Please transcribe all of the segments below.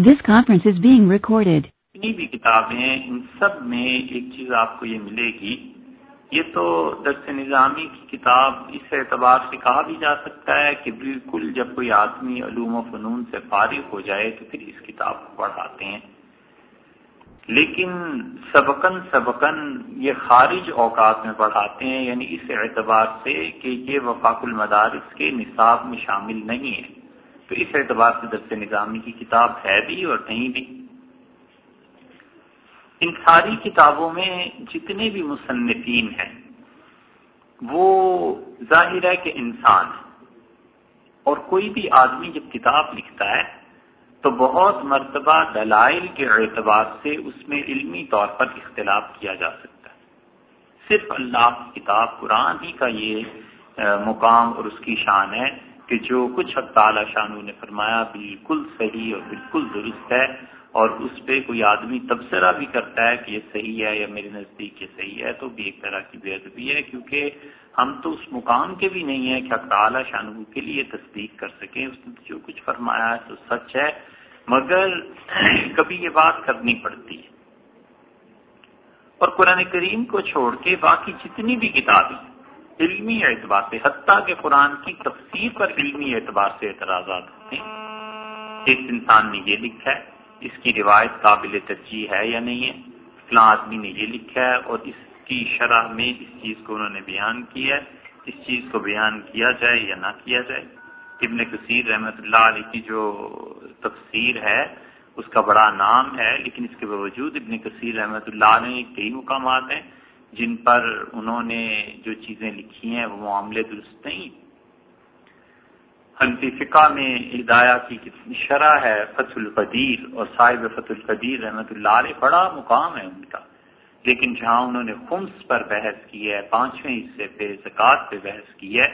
This conference is being recorded. جتنی بھی کتابیں ہیں، ان سب میں ایک چیز آپ کو یہ ملے گی۔ یہ تو درس نظامی کی کتاب، اس اعتبار سے کہا بھی جا سکتا ہے کہ بالکل جب کوئی آدمی علوم و فنون سے فارغ ہو جائے تو پھر اس کتاب کو پڑھاتے ہیں۔ لیکن سبقن سبقن یہ خارج اوقات میں پڑھاتے ہیں یعنی اس اعتبار سے کہ یہ وفاق المدارس کے نصاب میں شامل نہیں ہے تو اس اعتبار سے درس نظامی کی کتاب ہے بھی اور نہیں بھی۔ ان ساری کتابوں میں جتنے بھی مصنفین ہیں، وہ ظاہر ہے کہ انسان ہے اور کوئی بھی آدمی جب کتاب لکھتا ہے، تو بہت مرتبہ دلائل کے اعتبار سے اس میں علمی طور پر اختلاف کیا جا سکتا ہے۔ صرف اللہ کی کتاب، قرآن ہی کا یہ مقام اور اس کی شان ہے۔ کہ جو کچھ حق تعالی شانو نے فرمایا بالکل صحیح اور بالکل درست ہے اور اس پہ کوئی آدمی تبصرہ بھی کرتا ہے کہ یہ صحیح ہے یا میرے نزدیک یہ صحیح ہے، تو بھی ایک طرح کی بے ادبی ہے، کیونکہ ہم تو اس مقام کے بھی نہیں ہیں کہ حق تعالی شانو کے لیے تصدیق کر سکیں۔ اس نے جو کچھ فرمایا ہے تو سچ ہے، مگر کبھی یہ بات کرنی پڑتی ہے۔ اور قرآن کریم کو چھوڑ کے باقی جتنی بھی کتابیں علمی اعتبار سے، حتیٰ کہ قرآن کی تفسیر پر علمی اعتبار سے اعتراضات ہوتے ہیں۔ اس انسان نے یہ لکھا ہے، اس کی روایت قابل ترجیح ہے یا نہیں ہے؟ فلاں آدمی نے یہ لکھا ہے اور اس کی شرح میں اس چیز کو انہوں نے بیان کیا ہے۔ اس چیز کو بیان کیا جائے یا نہ کیا جائے؟ ابن کثیر رحمت اللہ علیہ کی جو تفسیر ہے، اس کا بڑا نام ہے، لیکن اس کے باوجود ابن کثیر رحمت اللہ علیہ کئی مقامات ہیں۔ جن پر انہوں نے جو چیزیں لکھی ہیں وہ معاملے درست نہیں۔ حنفی فقہ میں ہدایہ کی کتنی شرح ہے، فتح القدیر اور صاحب فتح القدیر رحمۃ اللہ علیہ بڑا مقام ہے ان کا۔ لیکن جہاں انہوں نے خمس پر بحث کی ہے، پانچویں حصے پہ زکوٰۃ پہ بحث کی ہے،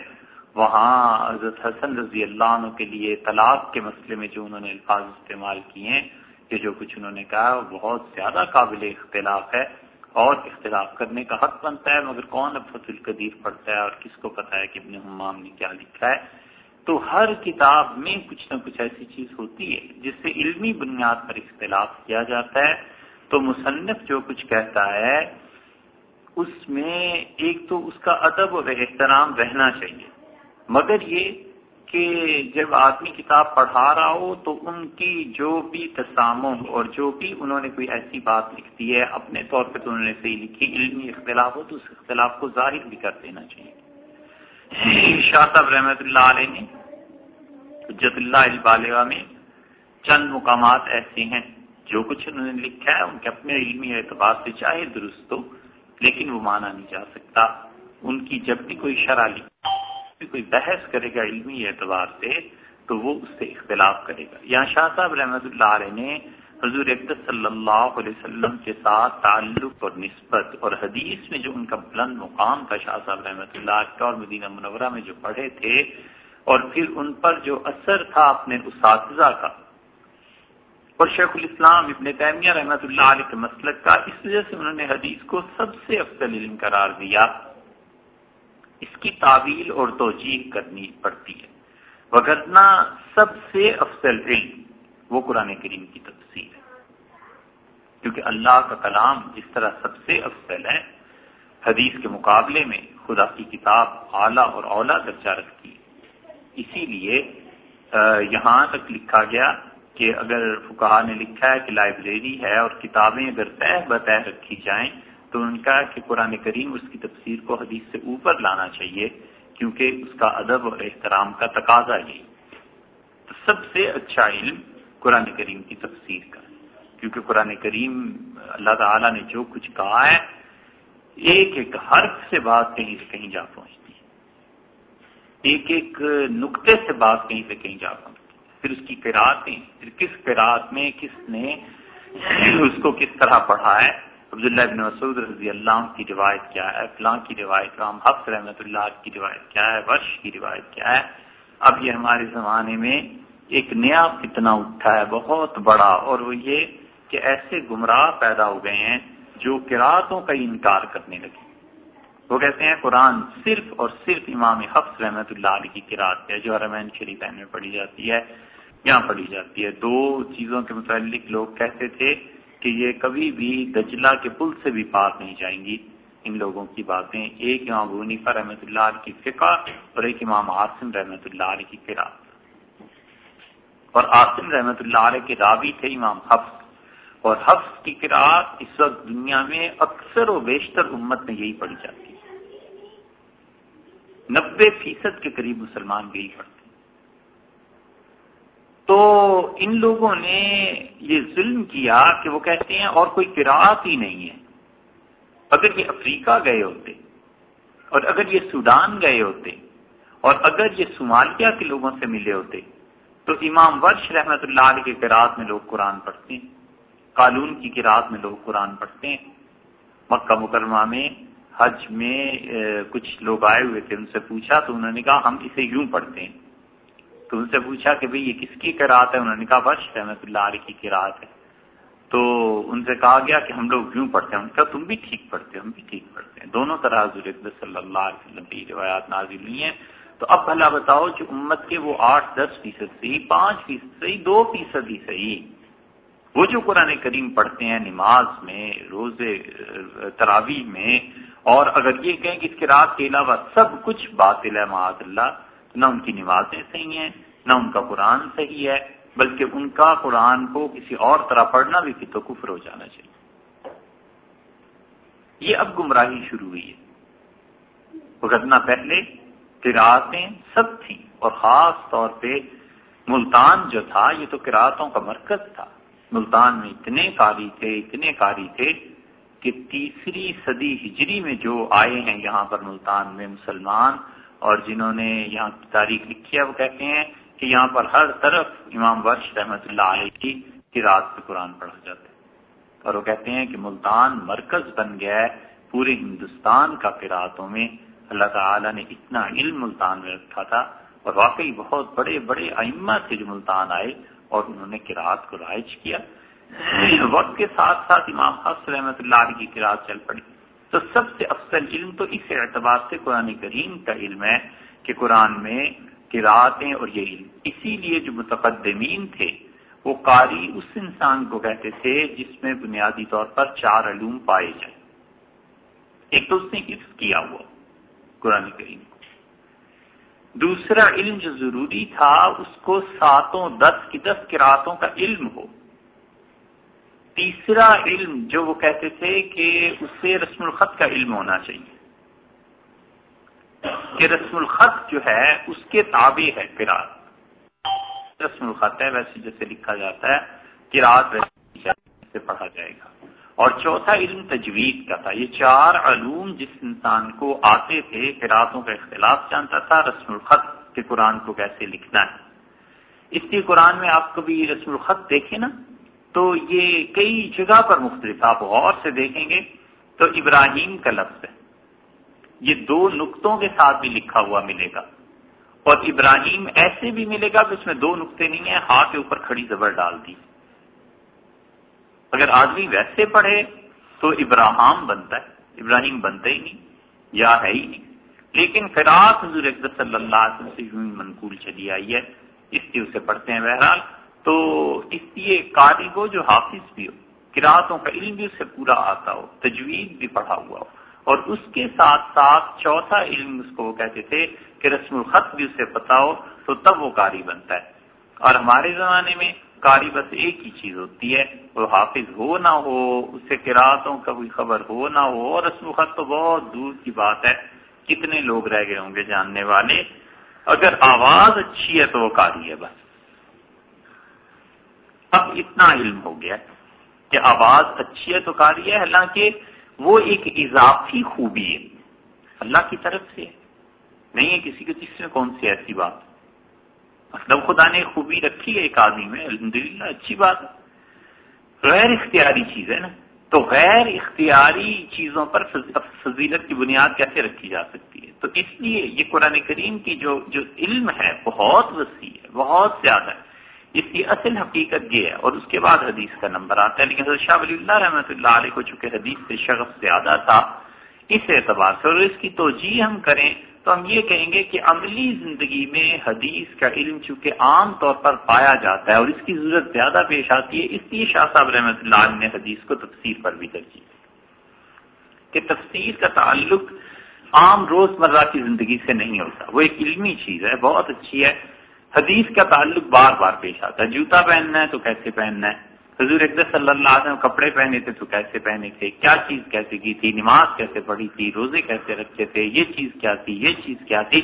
وہاں حضرت حسن رضی اللہ عنہ کے لیے طلاق کے مسئلے میں جو انہوں نے الفاظ استعمال کیے ہیں کہ جو کچھ انہوں نے کہا، وہ بہت زیادہ قابل اختلاف ہے۔ اور اختلاف کرنے کا حق بنتا ہے، مگر کون اب فتح القدیر پڑھتا ہے اور کس کو پتا ہے کہ ابن حمام نے کیا لکھا ہے؟ تو ہر کتاب میں کچھ نہ کچھ ایسی چیز ہوتی ہے جس سے علمی بنیاد پر اختلاف کیا جاتا ہے۔ تو مصنف جو کچھ کہتا ہے، اس میں ایک تو اس کا ادب اور احترام رہنا چاہیے۔ مگر یہ کہ جب آدمی کتاب پڑھا رہا ہو تو ان کی جو بھی تسام اور جو بھی انہوں نے کوئی ایسی بات لکھتی ہے، اپنے طور پہ تو انہوں نے صحیح لکھی، علمی اختلاف ہو تو اس اختلاف کو ظاہر بھی کر دینا چاہیے۔ شاہ صاحب رحمت اللہ علیہ نے، حجت اللہ البالغ میں چند مقامات ایسے ہیں جو کچھ انہوں نے لکھا ہے، ان کے اپنے علمی اعتبار سے چاہے درست ہو، لیکن وہ مانا نہیں جا سکتا۔ ان کی جب بھی کوئی شرح لکھ کوئی بحث کرے گا علمی اعتبار سے، تو وہ اس سے اختلاف کرے گا۔ یہاں شاہ صاحب رحمۃ اللہ علیہ نے حضور اقدس صلی اللہ علیہ وسلم کے ساتھ تعلق اور نسبت اور حدیث میں جو ان کا بلند مقام تھا، شاہ صاحب رحمۃ اللہ کا اور مدینہ منورہ میں جو پڑھے تھے، اور پھر ان پر جو اثر تھا اپنے اساتذہ کا۔ اور شیخ الاسلام ابن تیمیہ رحمۃ اللہ علیہ کے مسلک کا، اس وجہ سے انہوں نے حدیث کو سب سے افضل علم قرار دیا۔ اس کی تعویل اور توجیح کرنی پڑتی ہے۔ وغیرہ سب سے افضل علم، وہ قرآن کریم کی تفصیل ہے۔ کیونکہ اللہ کا کلام جس طرح سب سے افضل ہے، حدیث کے مقابلے میں خدا کی کتاب اعلیٰ اور اولا درجہ رکھتی ہے۔ اسی لیے یہاں تک لکھا گیا کہ اگر فکہ نے لکھا ہے کہ لائبریری ہے اور کتابیں اگر طے بطے رکھی جائیں تو ان کا کہ قرآن کریم اس کی تفسیر کو حدیث سے اوپر لانا چاہیے کیونکہ اس کا ادب اور احترام کا تقاضا یہی تو سب سے اچھا علم قرآن کریم کی تفسیر کا کیونکہ قرآن کریم اللہ تعالیٰ نے جو کچھ کہا ہے، ایک ایک حرف سے بات کہیں سے کہیں جا پہنچتی ہے۔ ایک ایک نقطے سے بات کہیں سے کہیں جا پہنچتی پھر اس کی قرآتیں، پھر کس قرآت میں کس نے اس کو کس طرح پڑھا ہے عبداللہ ابن مسعود رضی اللہ عنہ کی روایت کیا ہے، فلاں کی روایت رام حفظ رحمۃ اللہ کی روایت کیا ہے، ورش کی روایت کیا ہے۔ اب یہ ہمارے زمانے میں ایک نیا فتنہ اٹھا ہے، بہت بڑا، اور وہ یہ کہ ایسے گمراہ پیدا ہو گئے ہیں جو قرآتوں کا انکار کرنے لگے۔ وہ کہتے ہیں قرآن صرف اور صرف امام حفظ رحمۃ اللہ علیہ کی قرآت ہے، جو حرمین شریفین میں پڑھی جاتی ہے، یہاں پڑھی جاتی ہے۔ دو چیزوں کے متعلق لوگ کہتے تھے کہ یہ کبھی بھی دجلہ کے پل سے بھی پار نہیں جائیں گی۔ ان لوگوں کی باتیں، ایک امام بنیفا رحمۃ اللہ علیہ کی فقہ اور ایک امام عاصم رحمۃ اللہ علیہ کی قرآن۔ اور عاصم رحمۃ اللہ علیہ کے راوی تھے امام حفظ۔ اور حفظ کی قرآت اس وقت دنیا میں اکثر و بیشتر امت میں یہی پڑھی جاتی۔ ہے نبے فیصد کے قریب مسلمان یہی پڑھتے۔ تو ان لوگوں نے یہ ظلم کیا کہ وہ کہتے ہیں اور کوئی قرآت ہی نہیں ہے۔ اگر یہ افریقہ گئے ہوتے اور اگر یہ سوڈان گئے ہوتے اور اگر یہ صومالیہ کے لوگوں سے ملے ہوتے، تو امام ورش رحمت اللہ علیہ کی قرآت میں لوگ قرآن پڑھتے ہیں قانون کی قرآت میں لوگ قرآن پڑھتے ہیں۔ مکہ مکرمہ میں حج میں کچھ لوگ آئے ہوئے تھے، ان سے پوچھا تو انہوں نے کہا ہم اسے یوں پڑھتے ہیں۔ تو ان سے پوچھا کہ بھئی یہ کس کی قرآت ہے؟ انہوں نے کہا ورش رحمت اللہ علیہ کی قرآت ہے۔ تو ان سے کہا گیا کہ ہم لوگ یوں پڑھتے ہیں؟ ان کا تم بھی ٹھیک پڑھتے ہم بھی ٹھیک پڑھتے ہیں۔ دونوں طرح حضور صلی اللہ علیہ وسلم کی روایات نازل ہوئی ہیں۔ تو اب بھلا بتاؤ کہ امت کے وہ آٹھ، دس فیصد صحیح پانچ فیصد صحیح دو فیصد ہی صحیح وہ جو قرآن کریم پڑھتے ہیں نماز میں، روزے تراوی میں، اور اگر یہ کہیں کہ اس کے رات کے علاوہ سب کچھ باطل ہے، معاذ اللہ نہ ان کی نمازیں صحیح ہیں، نہ ان کا قرآن صحیح ہے، بلکہ ان کا قرآن کو کسی اور طرح پڑھنا بھی تو کفر ہو جانا چاہیے۔ یہ اب گمراہی شروع ہوئی ہے۔ بھگتنا پہلے قرآتیں سب تھیں اور خاص طور پہ ملتان جو تھا، یہ تو قرآتوں کا مرکز تھا۔ ملتان میں اتنے کاری تھے، اتنے کاری تھے کہ تیسری صدی ہجری میں جو آئے ہیں یہاں پر ملتان میں مسلمان اور جنہوں نے یہاں کی تاریخ لکھی ہے، وہ کہتے ہیں کہ یہاں پر ہر طرف امام ورش رحمت اللہ علیہ کی کی رات سے قرآن پڑھا جاتا ہے۔ اور وہ کہتے ہیں کہ ملتان مرکز بن گیا ہے پورے ہندوستان کا قرآتوں میں۔ اللہ تعالیٰ نے اتنا علم ملتان میں رکھا تھا اور واقعی بہت بڑے بڑے ائمہ تھے جو ملتان آئے اور انہوں نے قرآت کو رائج کیا۔ وقت کے ساتھ ساتھ امام حفظ رحمت اللہ علیہ کی قرآت چل پڑی۔ تو سب سے افضل علم تو اس اعتبار سے قرآن کریم کا علم ہے کہ قرآن میں قرآتیں اور یہ علم۔ اسی لیے جو متقدمین تھے، وہ قاری اس انسان کو کہتے تھے جس میں بنیادی طور پر چار علوم پائے جائیں۔ ایک تو اس نے حفظ کیا ہوا؟ قرآن کریم۔ کو دوسرا علم جو ضروری تھا، اس کو ساتوں دس کی دس کراطوں کا علم ہو۔ تیسرا علم جو وہ کہتے تھے کہ اس سے رسم الخط کا علم ہونا چاہیے۔ کہ رسم الخط جو ہے، اس کے تابع ہے قرآن۔ رسم الخط ہے، ویسے جیسے لکھا جاتا ہے قرآن سے پڑھا جائے گا۔ اور چوتھا علم تجوید کا تھا۔ یہ چار علوم جس انسان کو آتے تھے قرآتوں کا اختلاف جانتا تھا، رسم الخط کے قرآن کو کیسے لکھنا ہے۔ اس لیے قرآن میں آپ کبھی رسم الخط دیکھیں نا؟ تو یہ کئی جگہ پر مختلف، آپ غور سے دیکھیں گے تو ابراہیم کا لفظ ہے۔ یہ دو نقطوں کے ساتھ بھی لکھا ہوا ملے گا۔ اور ابراہیم ایسے بھی ملے گا کہ اس میں دو نقطے نہیں ہیں ہاتھ کے اوپر کھڑی زبر ڈال دی۔ اگر آدمی ویسے پڑھے تو ابراہم بنتا ہے، ابراہیم بنتا ہی نہیں یا ہے ہی نہیں۔ لیکن فراق حضور صلی اللہ علیہ وسلم سے یوں منقول چلی آئی ہے۔ اس لیے اسے پڑھتے ہیں بہرحال۔ تو اس لیے قاری کو جو حافظ بھی ہو قرآتوں کا علم بھی اسے پورا آتا ہو تجویز بھی پڑھا ہوا ہو۔ اور اس کے ساتھ ساتھ چوتھا علم اس کو وہ کہتے تھے کہ رسم الخط بھی اسے پتا ہو، تو تب وہ قاری بنتا ہے۔ اور ہمارے زمانے میں قاری بس ایک ہی چیز ہوتی ہے، وہ حافظ ہو نہ ہو، اس سے قرآتوں کا کوئی خبر ہو نہ ہو، اور رسم الخط تو بہت دور کی بات ہے۔ کتنے لوگ رہ گئے ہوں گے جاننے والے؟ اگر آواز اچھی ہے تو وہ قاری ہے بس۔ اب اتنا علم ہو گیا کہ آواز اچھی ہے تو کاری ہے، حالانکہ وہ ایک اضافی خوبی ہے۔ اللہ کی طرف سے۔ نہیں ہے کسی کے جس میں کون سی ایسی بات۔ مطلب خدا نے خوبی رکھی ہے ایک آدمی میں الحمد اچھی بات غیر اختیاری چیز ہے نا۔ تو غیر اختیاری چیزوں پر فضیلت کی بنیاد کیسے رکھی جا سکتی ہے؟ تو اس لیے یہ قرآن کریم کی جو جو علم ہے، بہت وسیع ہے، بہت زیادہ ہے۔ اس کی اصل حقیقت یہ ہے اور اس کے بعد حدیث کا نمبر آتا ہے، لیکن حضرت شاہ ولی اللہ رحمۃ اللہ علیہ کو چونکہ حدیث سے شغف زیادہ تھا، اس اعتبار سے اور اس کی توجہ ہم کریں تو ہم یہ کہیں گے کہ عملی زندگی میں حدیث کا علم چونکہ عام طور پر پایا جاتا ہے اور اس کی ضرورت زیادہ پیش آتی ہے، اس لیے شاہ صاحب رحمۃ اللہ علیہ نے حدیث کو تفسیر پر بھی ترجیح کہ تفسیر کا تعلق عام روز مرہ کی زندگی سے نہیں ہوتا، وہ ایک علمی چیز ہے، بہت اچھی ہے حدیث کا تعلق بار بار پیش آتا ہے۔ جوتا پہننا ہے تو کیسے پہننا ہے؟ حضور اقدس صلی اللہ علیہ وسلم کپڑے پہنے تھے تو کیسے پہنے تھے؟ کیا چیز کیسے کی تھی؟ نماز کیسے پڑھی تھی؟ روزے کیسے رکھتے تھے؟ یہ چیز کیا تھی؟ یہ چیز کیا تھی؟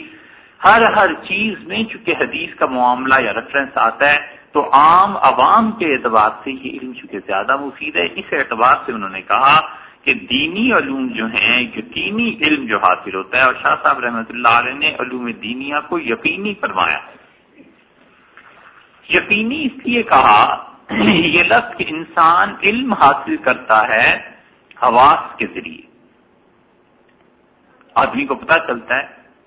ہر ہر چیز میں چونکہ حدیث کا معاملہ یا ریفرنس آتا ہے، تو عام عوام کے اعتبار سے یہ علم چونکہ زیادہ مفید ہے۔ اس اعتبار سے انہوں نے کہا کہ دینی علوم جو ہیں یقینی علم جو حاصل ہوتا ہے، اور شاہ صاحب رحمۃ اللہ علیہ نے علوم دینیا کو یقینی فرمایا یقینی اس لیے کہا یہ لفظ کہ انسان علم حاصل کرتا ہے حواس کے ذریعے۔ آدمی کو پتا چلتا ہے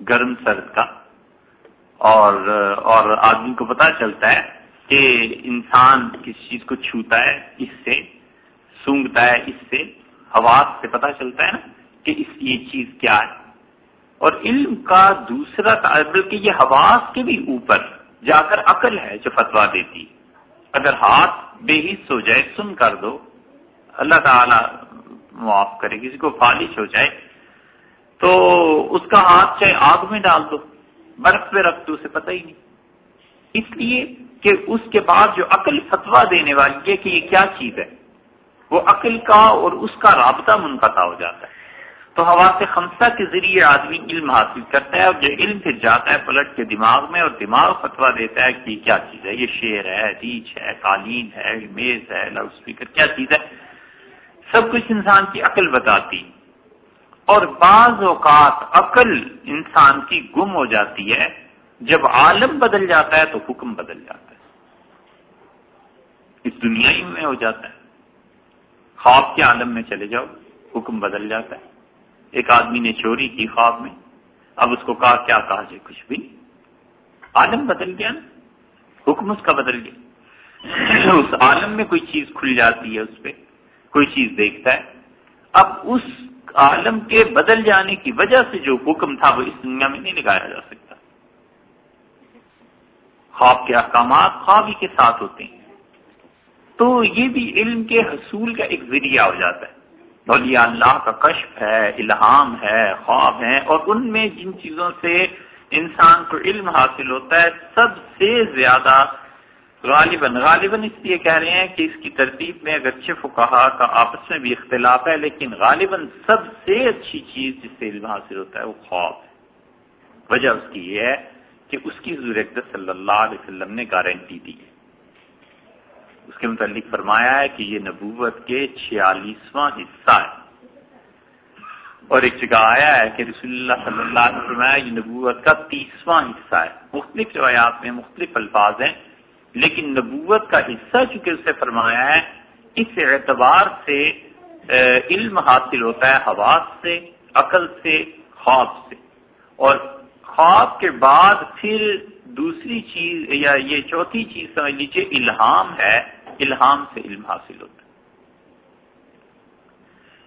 گرم سرد کا، اور اور آدمی کو پتا چلتا ہے کہ انسان کس چیز کو چھوتا ہے، اس سے، سونگتا ہے، اس سے۔ حواس سے پتا چلتا ہے نا کہ اس یہ چیز کیا ہے۔ اور علم کا دوسرا بلکہ یہ حواس کے بھی اوپر۔ جا کر عقل ہے جو فتوا دیتی اگر ہاتھ بے حص ہو جائے، سن کر دو۔ اللہ تعالی معاف کرے، کسی کو فالش ہو جائے، تو اس کا ہاتھ چاہے آگ میں ڈال دو، برف پہ رکھ دو، اسے پتہ ہی نہیں۔ اس لیے کہ اس کے بعد جو عقل فتوا دینے والی ہے کہ یہ کیا چیز ہے، وہ عقل کا اور اس کا رابطہ منقطع ہو جاتا ہے۔ تو ہوا سے خمسہ کے ذریعے آدمی علم حاصل کرتا ہے اور جو علم پھر جاتا ہے پلٹ کے دماغ میں اور دماغ فتوا دیتا ہے کہ کیا چیز ہے؟ یہ شیر ہے ریچھ ہے، قالین ہے، میز ہے، لاؤڈ اسپیکر کیا چیز ہے؟ سب کچھ انسان کی عقل بتاتی اور بعض اوقات عقل انسان کی گم ہو جاتی ہے۔ جب عالم بدل جاتا ہے تو حکم بدل جاتا ہے۔ اس دنیا ہی میں ہو جاتا ہے۔ خواب کے عالم میں چلے جاؤ، حکم بدل جاتا ہے۔ ایک آدمی نے چوری کی خواب میں، اب اس کو کہا، کیا کہا جائے؟ کچھ بھی عالم بدل گیا نا۔ حکم اس کا بدل گیا۔ اس عالم میں کوئی چیز کھل جاتی ہے اس پہ، کوئی چیز دیکھتا ہے۔ اب اس عالم کے بدل جانے کی وجہ سے جو حکم تھا، وہ اس دنیا میں نہیں لگایا جا سکتا۔ خواب کے احکامات خواب ہی کے ساتھ ہوتے ہیں۔ تو یہ بھی علم کے حصول کا ایک ذریعہ ہو جاتا ہے۔ اولیاء اللہ کا کشف ہے، الہام ہے، خواب ہے اور ان میں جن چیزوں سے انسان کو علم حاصل ہوتا ہے، سب سے زیادہ غالباً غالباً اس لیے کہہ رہے ہیں کہ اس کی ترتیب میں اگرچہ فکہ کا آپس میں بھی اختلاف ہے، لیکن غالباً سب سے اچھی چیز جس سے علم حاصل ہوتا ہے وہ خواب ہے۔ وجہ اس کی یہ ہے کہ اس کی ضرورت صلی اللہ علیہ وسلم نے گارنٹی دی ہے۔ اس کے متعلق فرمایا ہے کہ یہ نبوت کے چھیالیسواں حصہ ہے۔ اور ایک جگہ آیا ہے کہ رسول اللہ صلی اللہ علیہ وسلم فرمایا یہ نبوت کا تیسواں حصہ ہے۔ مختلف روایات میں مختلف الفاظ ہیں، لیکن نبوت کا حصہ چونکہ اسے فرمایا ہے، اس اعتبار سے علم حاصل ہوتا ہے حواس سے، عقل سے، خواب سے۔ اور خواب کے بعد پھر دوسری چیز یا یہ چوتھی چیز سمجھ لیجیے الہام ہے۔ الہام سے علم حاصل ہوتا ہے۔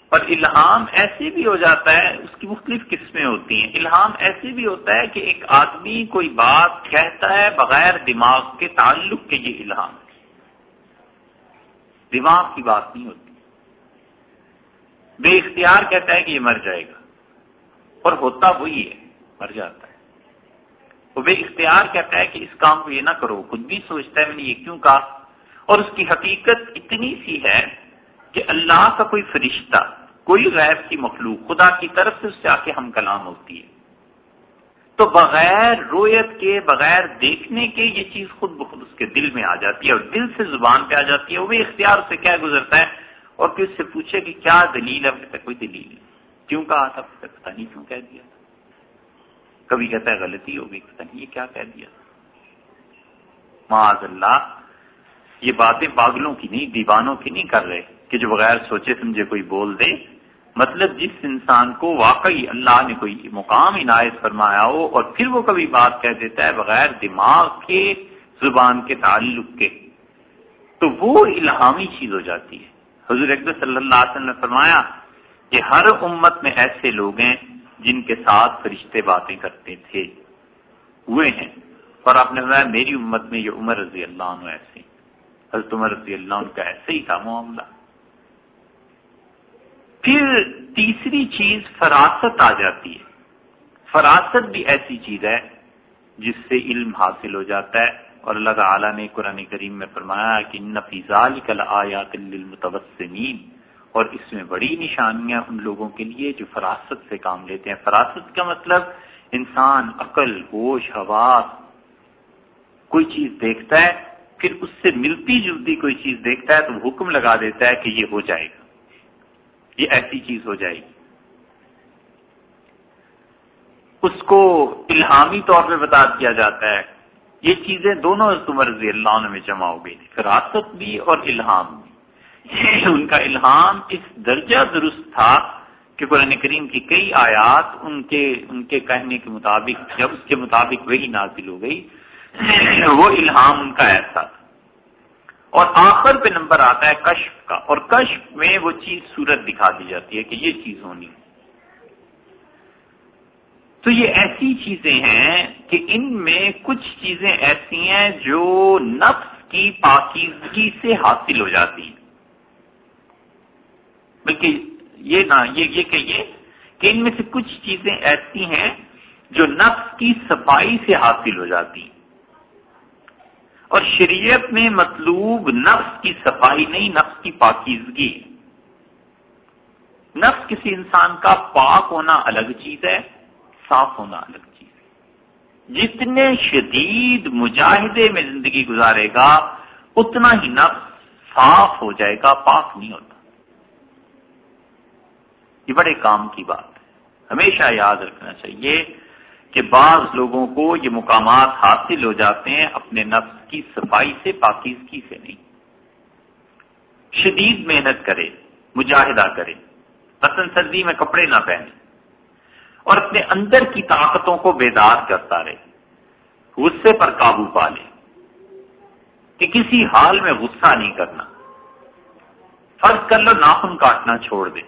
اور الہام ایسے بھی ہو جاتا ہے، اس کی مختلف قسمیں ہوتی ہیں۔ الہام ایسے بھی ہوتا ہے کہ ایک آدمی کوئی بات کہتا ہے بغیر دماغ کے، تعلق کے یہ الہام ہے۔ دماغ کی بات نہیں ہوتی۔ بے اختیار کہتا ہے کہ یہ مر جائے گا۔ اور ہوتا وہی ہے، مر جاتا ہے۔ وہ بے اختیار کہتا ہے کہ اس کام کو یہ نہ کرو۔ خود بھی سوچتا ہے، میں نے یہ کیوں کہا؟ اور اس کی حقیقت اتنی سی ہے کہ اللہ کا کوئی فرشتہ، کوئی غیر کی مخلوق، خدا کی طرف سے اس سے آ کے ہم کلام ہوتی ہے۔ تو بغیر رویت کے، بغیر دیکھنے کے یہ چیز خود بخود اس کے دل میں آ جاتی ہے اور دل سے زبان پہ آ جاتی ہے۔ وہ بھی اختیار سے کیا گزرتا ہے اور پھر اس سے پوچھے کہ کیا دلیل ہے؟ کوئی دلیل نہیں۔ کیوں کہا تھا؟ پتا نہیں کیوں کہہ دیا کبھی کہتا ہے غلطی ہوگی پتا نہیں یہ کیا کہہ دیا معاذ اللہ یہ باتیں پاگلوں کی نہیں، دیوانوں کی نہیں کر رہے کہ جو بغیر سوچے سمجھے کوئی بول دے۔ مطلب جس انسان کو واقعی اللہ نے کوئی مقام عنایت فرمایا ہو اور پھر وہ کبھی بات کہہ دیتا ہے بغیر دماغ کے، زبان کے تعلق کے، تو وہ الہامی چیز ہو جاتی ہے۔ حضور اکبر صلی اللہ علیہ وسلم نے فرمایا کہ ہر امت میں ایسے لوگ ہیں جن کے ساتھ فرشتے باتیں کرتے تھے۔ ہوئے ہیں۔ اور آپ نے بتایا میری امت میں یہ عمر رضی اللہ عنہ ایسے حضرت عمر رضی اللہ عنہ کا ایسے ہی تھا معاملہ۔ پھر تیسری چیز فراست آ جاتی ہے۔ فراست بھی ایسی چیز ہے جس سے علم حاصل ہو جاتا ہے اور اللہ تعالیٰ نے قرآن کریم میں فرمایا کہ نفیزال کل آیات للمتوسمین۔ اور اس میں بڑی نشانیاں ان لوگوں کے لیے جو فراست سے کام لیتے ہیں۔ فراست کا مطلب انسان عقل، ہوش، حواس، کوئی چیز دیکھتا ہے پھر اس سے ملتی جلتی کوئی چیز دیکھتا ہے تو وہ حکم لگا دیتا ہے کہ یہ ہو جائے گا۔ یہ ایسی چیز ہو جائے گی۔ اس کو الہامی طور پہ بتا دیا جاتا ہے۔ یہ چیزیں دونوں عمر رضی اللہ عنہ میں جمع ہو گئی تھی فراست بھی اور الہام بھی۔ ان کا الہام اس درجہ درست تھا کہ قرآن کریم کی کئی آیات ان کے ان کے کہنے کے مطابق، جب اس کے مطابق وہی نازل ہو گئی وہ الہام ان کا ایسا تھا۔ اور آخر پہ نمبر آتا ہے کشف کا۔ اور کشف میں وہ چیز صورت دکھا دی جاتی ہے کہ یہ چیز ہونی۔ تو یہ ایسی چیزیں ہیں کہ ان میں کچھ چیزیں ایسی ہیں جو نفس کی پاکیزگی سے حاصل ہو جاتی ہیں۔ بلکہ یہ نہ یہ یہ کہیے کہ ان میں سے کچھ چیزیں ایسی ہیں جو نفس کی صفائی سے حاصل ہو جاتی ہیں۔ اور شریعت میں مطلوب نفس کی صفائی نہیں، نفس کی پاکیزگی۔ نفس کسی انسان کا پاک ہونا الگ چیز ہے، صاف ہونا الگ چیز ہے۔ جتنے شدید مجاہدے میں زندگی گزارے گا، اتنا ہی نفس صاف ہو جائے گا، پاک نہیں ہوتا۔ یہ بڑے کام کی بات ہے۔ ہمیشہ یاد رکھنا چاہیے کہ بعض لوگوں کو یہ مقامات حاصل ہو جاتے ہیں اپنے نفس کی صفائی سے، پاکیزگی سے نہیں۔ شدید محنت کرے مجاہدہ کرے پسند سردی میں کپڑے نہ پہنے اور اپنے اندر کی طاقتوں کو بیدار کرتا رہے غصے پر قابو پا لے کہ کسی حال میں غصہ نہیں کرنا۔ فرض کر لو ناخن کاٹنا چھوڑ دے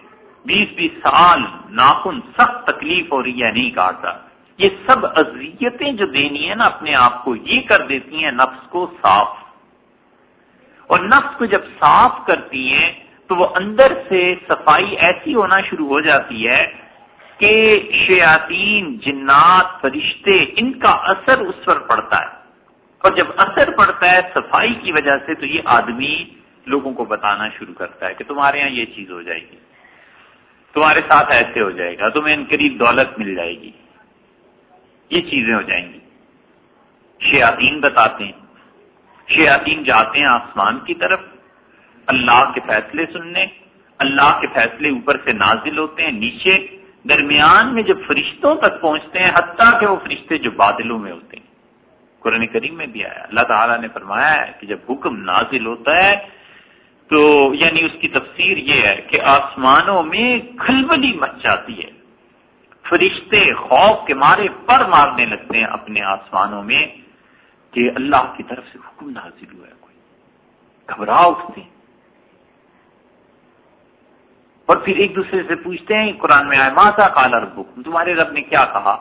بیس بیس سال ناخن سخت تکلیف ہو رہی ہے، نہیں کاٹتا۔ یہ سب اذیتیں جو دینی ہے نا اپنے آپ کو یہ کر دیتی ہیں نفس کو صاف۔ اور نفس کو جب صاف کرتی ہیں تو وہ اندر سے صفائی ایسی ہونا شروع ہو جاتی ہے کہ شیاطین، جنات، فرشتے ان کا اثر اس پر پڑتا ہے۔ اور جب اثر پڑتا ہے صفائی کی وجہ سے تو یہ آدمی لوگوں کو بتانا شروع کرتا ہے کہ تمہارے یہاں یہ چیز ہو جائے گی۔ تمہارے ساتھ ایسے ہو جائے گا، تمہیں ان قریب دولت مل جائے گی۔ یہ چیزیں ہو جائیں گی۔ شیاطین بتاتے ہیں۔ شیاطین جاتے ہیں آسمان کی طرف۔ اللہ کے فیصلے سننے۔ اللہ کے فیصلے اوپر سے نازل ہوتے ہیں، نیچے۔ درمیان میں جب فرشتوں تک پہنچتے ہیں، حتیٰ کہ وہ فرشتے جو بادلوں میں ہوتے ہیں۔ قرآن کریم میں بھی آیا۔ اللہ تعالیٰ نے فرمایا ہے کہ جب حکم نازل ہوتا ہے، تو یعنی اس کی تفسیر یہ ہے کہ آسمانوں میں کھلبلی مچ جاتی ہے۔ فرشتے خوف کے مارے پر مارنے لگتے ہیں اپنے آسمانوں میں کہ اللہ کی طرف سے حکم نازل ہوا ہے کوئی۔ گھبرا اٹھتے ہیں اور پھر ایک دوسرے سے پوچھتے ہیں، قرآن میں آئے ماتا کالا رب تمہارے رب نے کیا کہا؟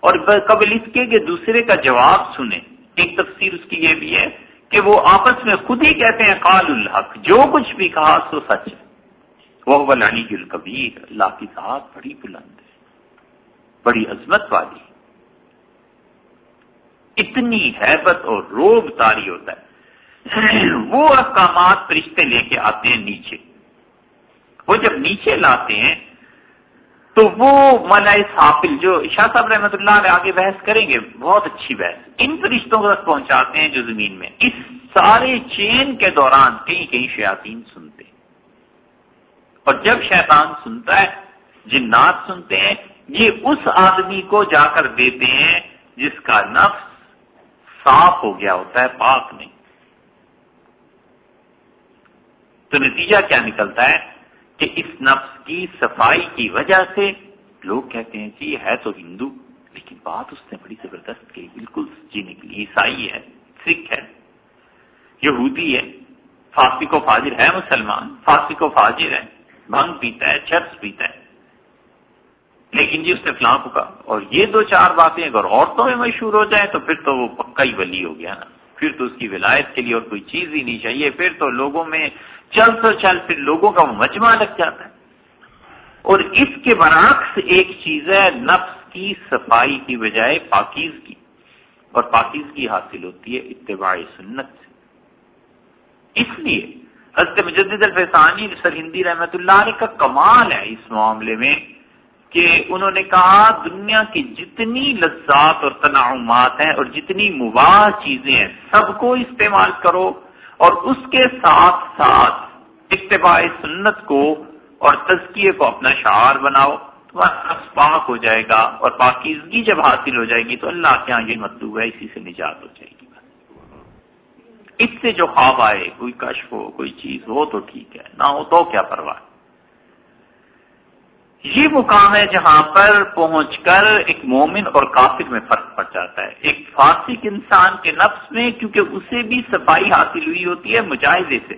اور قبل اس کے کہ دوسرے کا جواب سنیں۔ ایک تفسیر اس کی یہ بھی ہے کہ وہ آپس میں خود ہی کہتے ہیں قال الحق جو کچھ بھی کہا سو سچ وہ علی الکبیر، اللہ کی ذات بڑی بلند ہے۔ بڑی عظمت والی اتنی حیبت اور روب تاری ہوتا ہے۔ وہ احکامات فرشتے لے کے آتے ہیں نیچے۔ وہ جب نیچے لاتے ہیں، تو وہ ملائے سافل جو شاہ صاحب رحمۃ اللہ علیہ آگے بحث کریں گے، بہت اچھی بحث۔ ان فرشتوں کو تک پہنچاتے ہیں جو زمین میں۔ اس سارے چین کے دوران کہیں کہیں شیاطین سنتے اور جب شیطان سنتا ہے، جنات سنتے ہیں یہ اس آدمی کو جا کر دیتے ہیں جس کا نفس صاف ہو گیا ہوتا ہے، پاک نہیں۔ تو نتیجہ کیا نکلتا ہے؟ کہ اس نفس کی صفائی کی وجہ سے لوگ کہتے ہیں جی ہے تو ہندو، لیکن بات اس نے بڑی زبردست کی۔ بالکل جی نکلی۔ عیسائی ہے، سکھ ہے، یہودی ہے، فاسق و فاجر ہے، مسلمان، فاسق و فاجر ہے، بھنگ پیتا ہے، چرس پیتا ہے۔ لیکن جی اس نے فلاں کو کہا اور یہ دو چار باتیں اگر عورتوں میں مشہور ہو جائیں، تو پھر تو وہ پکا ہی ولی ہو گیا نا۔ پھر تو اس کی ولایت کے لیے اور کوئی چیز ہی نہیں چاہیے۔ پھر تو لوگوں میں چل تو چل، پھر لوگوں کا مجمع لگ جاتا ہے۔ اور اس کے برعکس ایک چیز ہے، نفس کی صفائی کی بجائے پاکیز کی اور پاکیزگی حاصل ہوتی ہے اتباع سنت سے۔ اس لیے حضرت مجدد الفسانی سر ہندی رحمت اللہ علیہ کا کمال ہے اس معاملے میں۔ کہ انہوں نے کہا دنیا کی جتنی لذات اور تناؤمات ہیں اور جتنی مباح چیزیں ہیں، سب کو استعمال کرو اور اس کے ساتھ ساتھ اتباع سنت کو اور تزکیے کو اپنا شعار بناؤ، تمہارا پاک ہو جائے گا اور پاکیزگی جب حاصل ہو جائے گی تو اللہ کے یہاں یہ مطلوب ہے، اسی سے نجات ہو جائے گی۔ اس سے جو خواب آئے، کوئی کشف ہو، کوئی چیز ہو تو ٹھیک ہے، نہ ہو تو کیا پرواہ۔ یہ مقام ہے جہاں پر پہنچ کر ایک مومن اور کافر میں فرق پڑ جاتا ہے۔ ایک فاسق انسان کے نفس میں کیونکہ اسے بھی صفائی حاصل ہوئی ہوتی ہے مجاہدے سے۔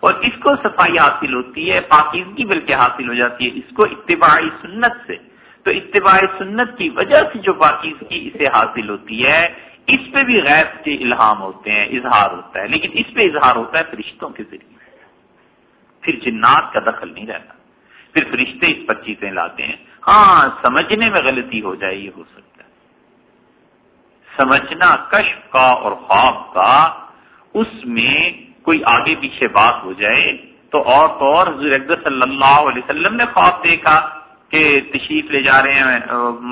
اور اس کو صفائی حاصل ہوتی ہے، پاکیزگی بلکہ حاصل ہو جاتی ہے اس کو اتباعی سنت سے۔ تو اتباعی سنت کی وجہ سے جو پاکیزگی اسے حاصل ہوتی ہے، اس پہ بھی غیر کے الہام ہوتے ہیں، اظہار ہوتا ہے۔ لیکن اس پہ اظہار ہوتا ہے فرشتوں کے ذریعے۔ پھر جنات کا دخل نہیں رہتا۔ پھر فرشتے اس پر چیزیں لاتے ہیں۔ ہاں سمجھنے میں غلطی ہو جائے، یہ ہو سکتا ہے۔ سمجھنا کشف کا اور خواب کا، اس میں کوئی آگے پیچھے بات ہو جائے تو اور تو اور حضور اکبر صلی اللہ علیہ وسلم نے خواب دیکھا کہ تشریف لے جا رہے ہیں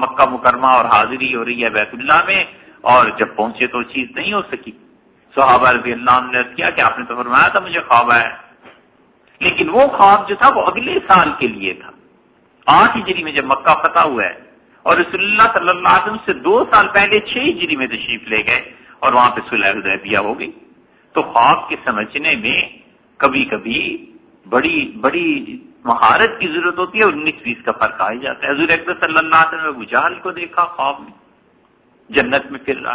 مکہ مکرمہ اور حاضری ہو رہی ہے بیت اللہ میں اور جب پہنچے تو چیز نہیں ہو سکی۔ صحابہ رضی اللہ عنہ نے کیا کہ آپ نے تو فرمایا تھا مجھے خواب آیا لیکن وہ خواب جو تھا وہ اگلے سال کے لیے تھا۔ آٹھ ہجری میں جب مکہ فتح ہوا ہے اور رسول اللہ صلی اللہ علیہ وسلم سے دو سال پہلے چھ ہجری میں تشریف لے گئے اور وہاں پہ صلح حدیبیہ ہو گئی۔ تو خواب کے سمجھنے میں کبھی کبھی بڑی بڑی مہارت کی ضرورت ہوتی ہے انیس بیس کا فرق آ ہی جاتا ہے۔ حضور اکبر صلی اللہ علیہ وسلم بجال کو دیکھا خواب میں۔ جنت میں پھر رہا۔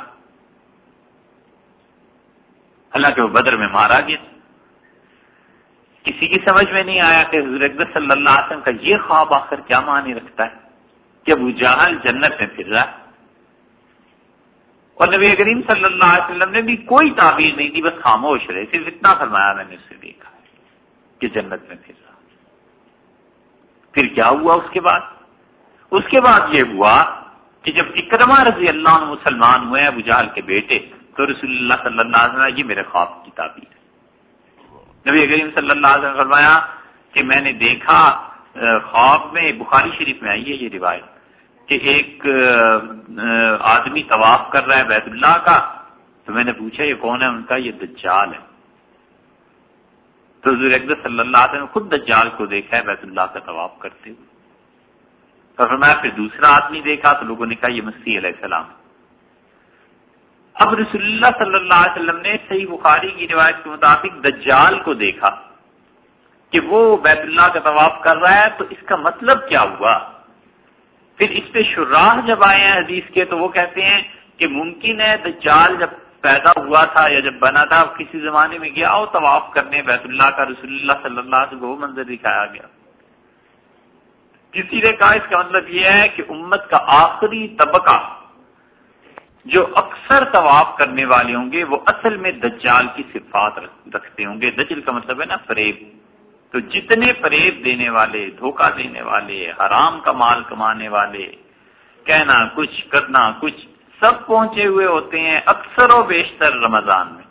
حالانکہ وہ بدر میں مارا گیا۔ کسی کی سمجھ میں نہیں آیا کہ حضور اکبر صلی اللہ علیہ وسلم کا یہ خواب آخر کیا معنی رکھتا ہے کہ ابو جہل جنت میں پھر رہا اور نبی کریم صلی اللہ علیہ وسلم نے بھی کوئی تعبیر نہیں دی، بس خاموش رہے، صرف اتنا فرمایا میں نے اسے دیکھا کہ جنت میں پھر رہا پھر کیا ہوا اس کے بعد؟ اس کے بعد یہ ہوا کہ جب اکرما رضی اللہ عنہ مسلمان ہوئے، ابو جہل کے بیٹے، تو رسول اللہ صلی اللہ علیہ وسلم یہ میرے خواب کی تعبیر ہے۔ نبی کریم صلی اللہ علیہ وسلم فرمایا کہ میں نے دیکھا خواب میں بخاری شریف میں آئی ہے یہ روایت، کہ ایک آدمی طواف کر رہا ہے بیت اللہ کا، تو میں نے پوچھا، یہ کون ہے؟ ان کا، یہ دجال ہے۔ تو حضور اکبر صلی اللہ علیہ وسلم خود دجال کو دیکھا ہے بیت اللہ کا طواف کرتے ہوئے۔ فرمایا، پھر دوسرا آدمی دیکھا تو لوگوں نے کہا، یہ مسیح علیہ السلام ہے۔ اب رسول اللہ صلی اللہ علیہ وسلم نے صحیح بخاری کی روایت کے مطابق دجال کو دیکھا کہ وہ بیت اللہ کا طواف کر رہا ہے، تو اس کا مطلب کیا ہوا؟ پھر اس پہ شراہ جب آئے ہیں حدیث کے، تو وہ کہتے ہیں کہ ممکن ہے دجال جب پیدا ہوا تھا یا جب بنا تھا کسی زمانے میں گیا ہو طواف کرنے بیت اللہ کا رسول اللہ صلی اللہ علیہ وسلم وہ منظر دکھایا گیا۔ کسی نے کہا اس کا مطلب یہ ہے کہ امت کا آخری طبقہ جو اکثر طواف کرنے والے ہوں گے، وہ اصل میں دجال کی صفات رکھتے ہوں گے۔ دجل کا مطلب ہے نا فریب۔ تو جتنے فریب دینے والے، دھوکہ دینے والے، حرام کا مال کمانے والے، کہنا کچھ، کرنا کچھ، سب پہنچے ہوئے ہوتے ہیں اکثر و بیشتر رمضان میں۔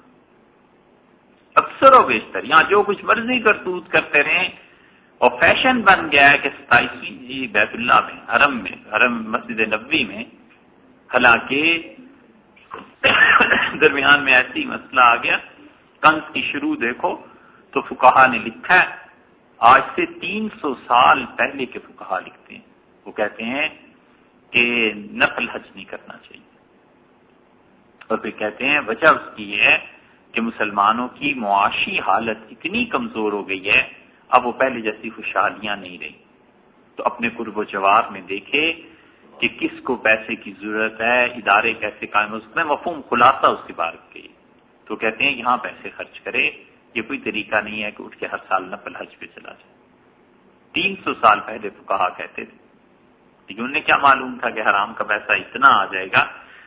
اکثر و بیشتر، یہاں جو کچھ مرضی کرتوت کرتے رہیں۔ اور فیشن بن گیا ہے کہ ستائیسویں جی بیت اللہ میں، حرم میں، حرم مسجد نبوی میں، حالانکہ درمیان میں ایسی مسئلہ آ گیا۔ کنس کی شروع دیکھو، تو فکہ نے لکھا ہے، آج سے تین سو سال پہلے کے فکہ لکھتے ہیں۔ وہ کہتے ہیں کہ نقل حج نہیں کرنا چاہیے۔ اور پھر کہتے ہیں، وجہ اس کی یہ ہے کہ مسلمانوں کی معاشی حالت اتنی کمزور ہو گئی ہے، اب وہ پہلے جیسی خوشحالیاں نہیں رہی۔ تو اپنے قرب و جواب میں دیکھے کہ کس کو پیسے کی ضرورت ہے، ادارے کیسے قائم ہو سکتے ہیں مفہوم خلاصہ اس کے بارے کے تو کہتے ہیں یہاں پیسے خرچ کرے، یہ کوئی طریقہ نہیں ہے کہ اٹھ کے ہر سال نقل حج پہ چلا جائے۔ تین سو سال پہلے تو کہا کہتے تھے۔ لیکن انہیں کیا معلوم تھا کہ حرام کا پیسہ اتنا آ جائے گا؟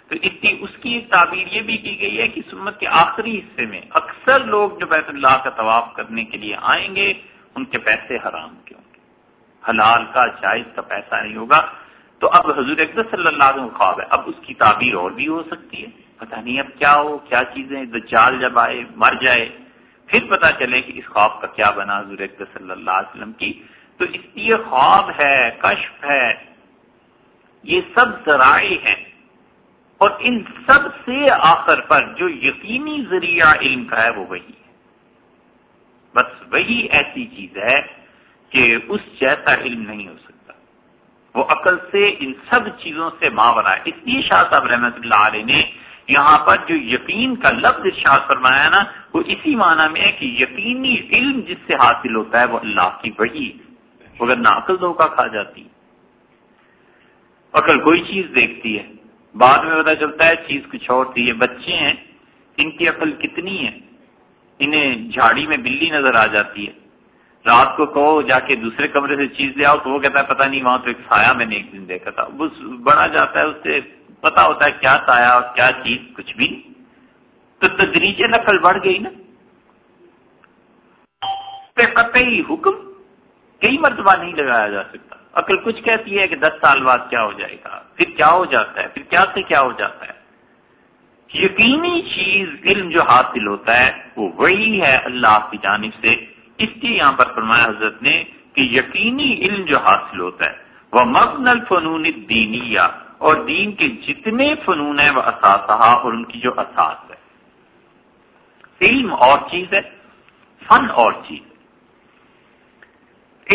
تو اتنی اس کی ایک تعبیر یہ بھی کی گئی ہے کہ سمت کے آخری حصے میں اکثر لوگ جو بیت اللہ کا طواف کرنے کے لیے آئیں گے، ان کے پیسے حرام کے ہوں گے۔ حلال کا، جائز کا پیسہ نہیں ہوگا۔ تو اب حضور اقدس صلی اللہ علیہ وسلم خواب ہے۔ اب اس کی تعبیر اور بھی ہو سکتی ہے۔ پتہ نہیں اب کیا ہو، کیا چیزیں دجال جب آئے، مر جائے۔ پھر پتا چلے کہ اس خواب کا کیا بنا حضور اقدس صلی اللہ علیہ وسلم کی۔ تو اس لیے خواب ہے، کشف ہے۔ یہ سب ذرائع ہیں۔ اور ان سب سے آخر پر جو یقینی ذریعہ علم کا ہے، وہ وہی ہے۔ بس وہی ایسی چیز ہے کہ اس جیسا علم نہیں ہو سکتا۔ وہ عقل سے ان سب چیزوں سے ماورا ہے اس لیے شاہ صاحب رحمت اللہ علیہ نے یہاں پر جو یقین کا لفظ ارشاد فرمایا نا، وہ اسی معنی میں ہے کہ یقینی علم جس سے حاصل ہوتا ہے وہ اللہ کی وہی اگر نہ عقل دھوکہ کھا جاتی۔ عقل کوئی چیز دیکھتی ہے۔ بعد میں پتا چلتا ہے چیز کچھ اور تھی۔ یہ بچے ہیں، ان کی عقل کتنی ہے؟ انہیں جھاڑی میں بلی نظر آ جاتی ہے۔ رات کو کہو، جا کے دوسرے کمرے سے چیز لے آؤ، تو وہ کہتا ہے، پتہ نہیں، وہاں تو ایک سایہ میں نے ایک دن دیکھا تھا۔ بس بڑا جاتا ہے، اس سے پتا ہوتا ہے کیا سایہ اور کیا چیز، کچھ بھی۔ تو تدریج نقل بڑھ گئی نا۔ قطعی حکم، کئی مرتبہ نہیں لگایا جا سکتا۔ عقل کچھ کہتی ہے کہ دس سال بعد کیا ہو جائے گا، پھر کیا ہو جاتا ہے، پھر کیا سے کیا ہو جاتا ہے۔ یقینی چیز، علم جو حاصل ہوتا ہے، وہ وہی ہے اللہ کی جانب سے۔ اس لیے یہاں پر فرمایا حضرت نے کہ یقینی علم جو حاصل ہوتا ہے، وہ مبن الفنون دینیا اور دین کے جتنے فنون ہیں، وہ اثاثہ اور ان کی جو اساس ہے۔ علم اور چیز ہے، فن اور چیز ہے۔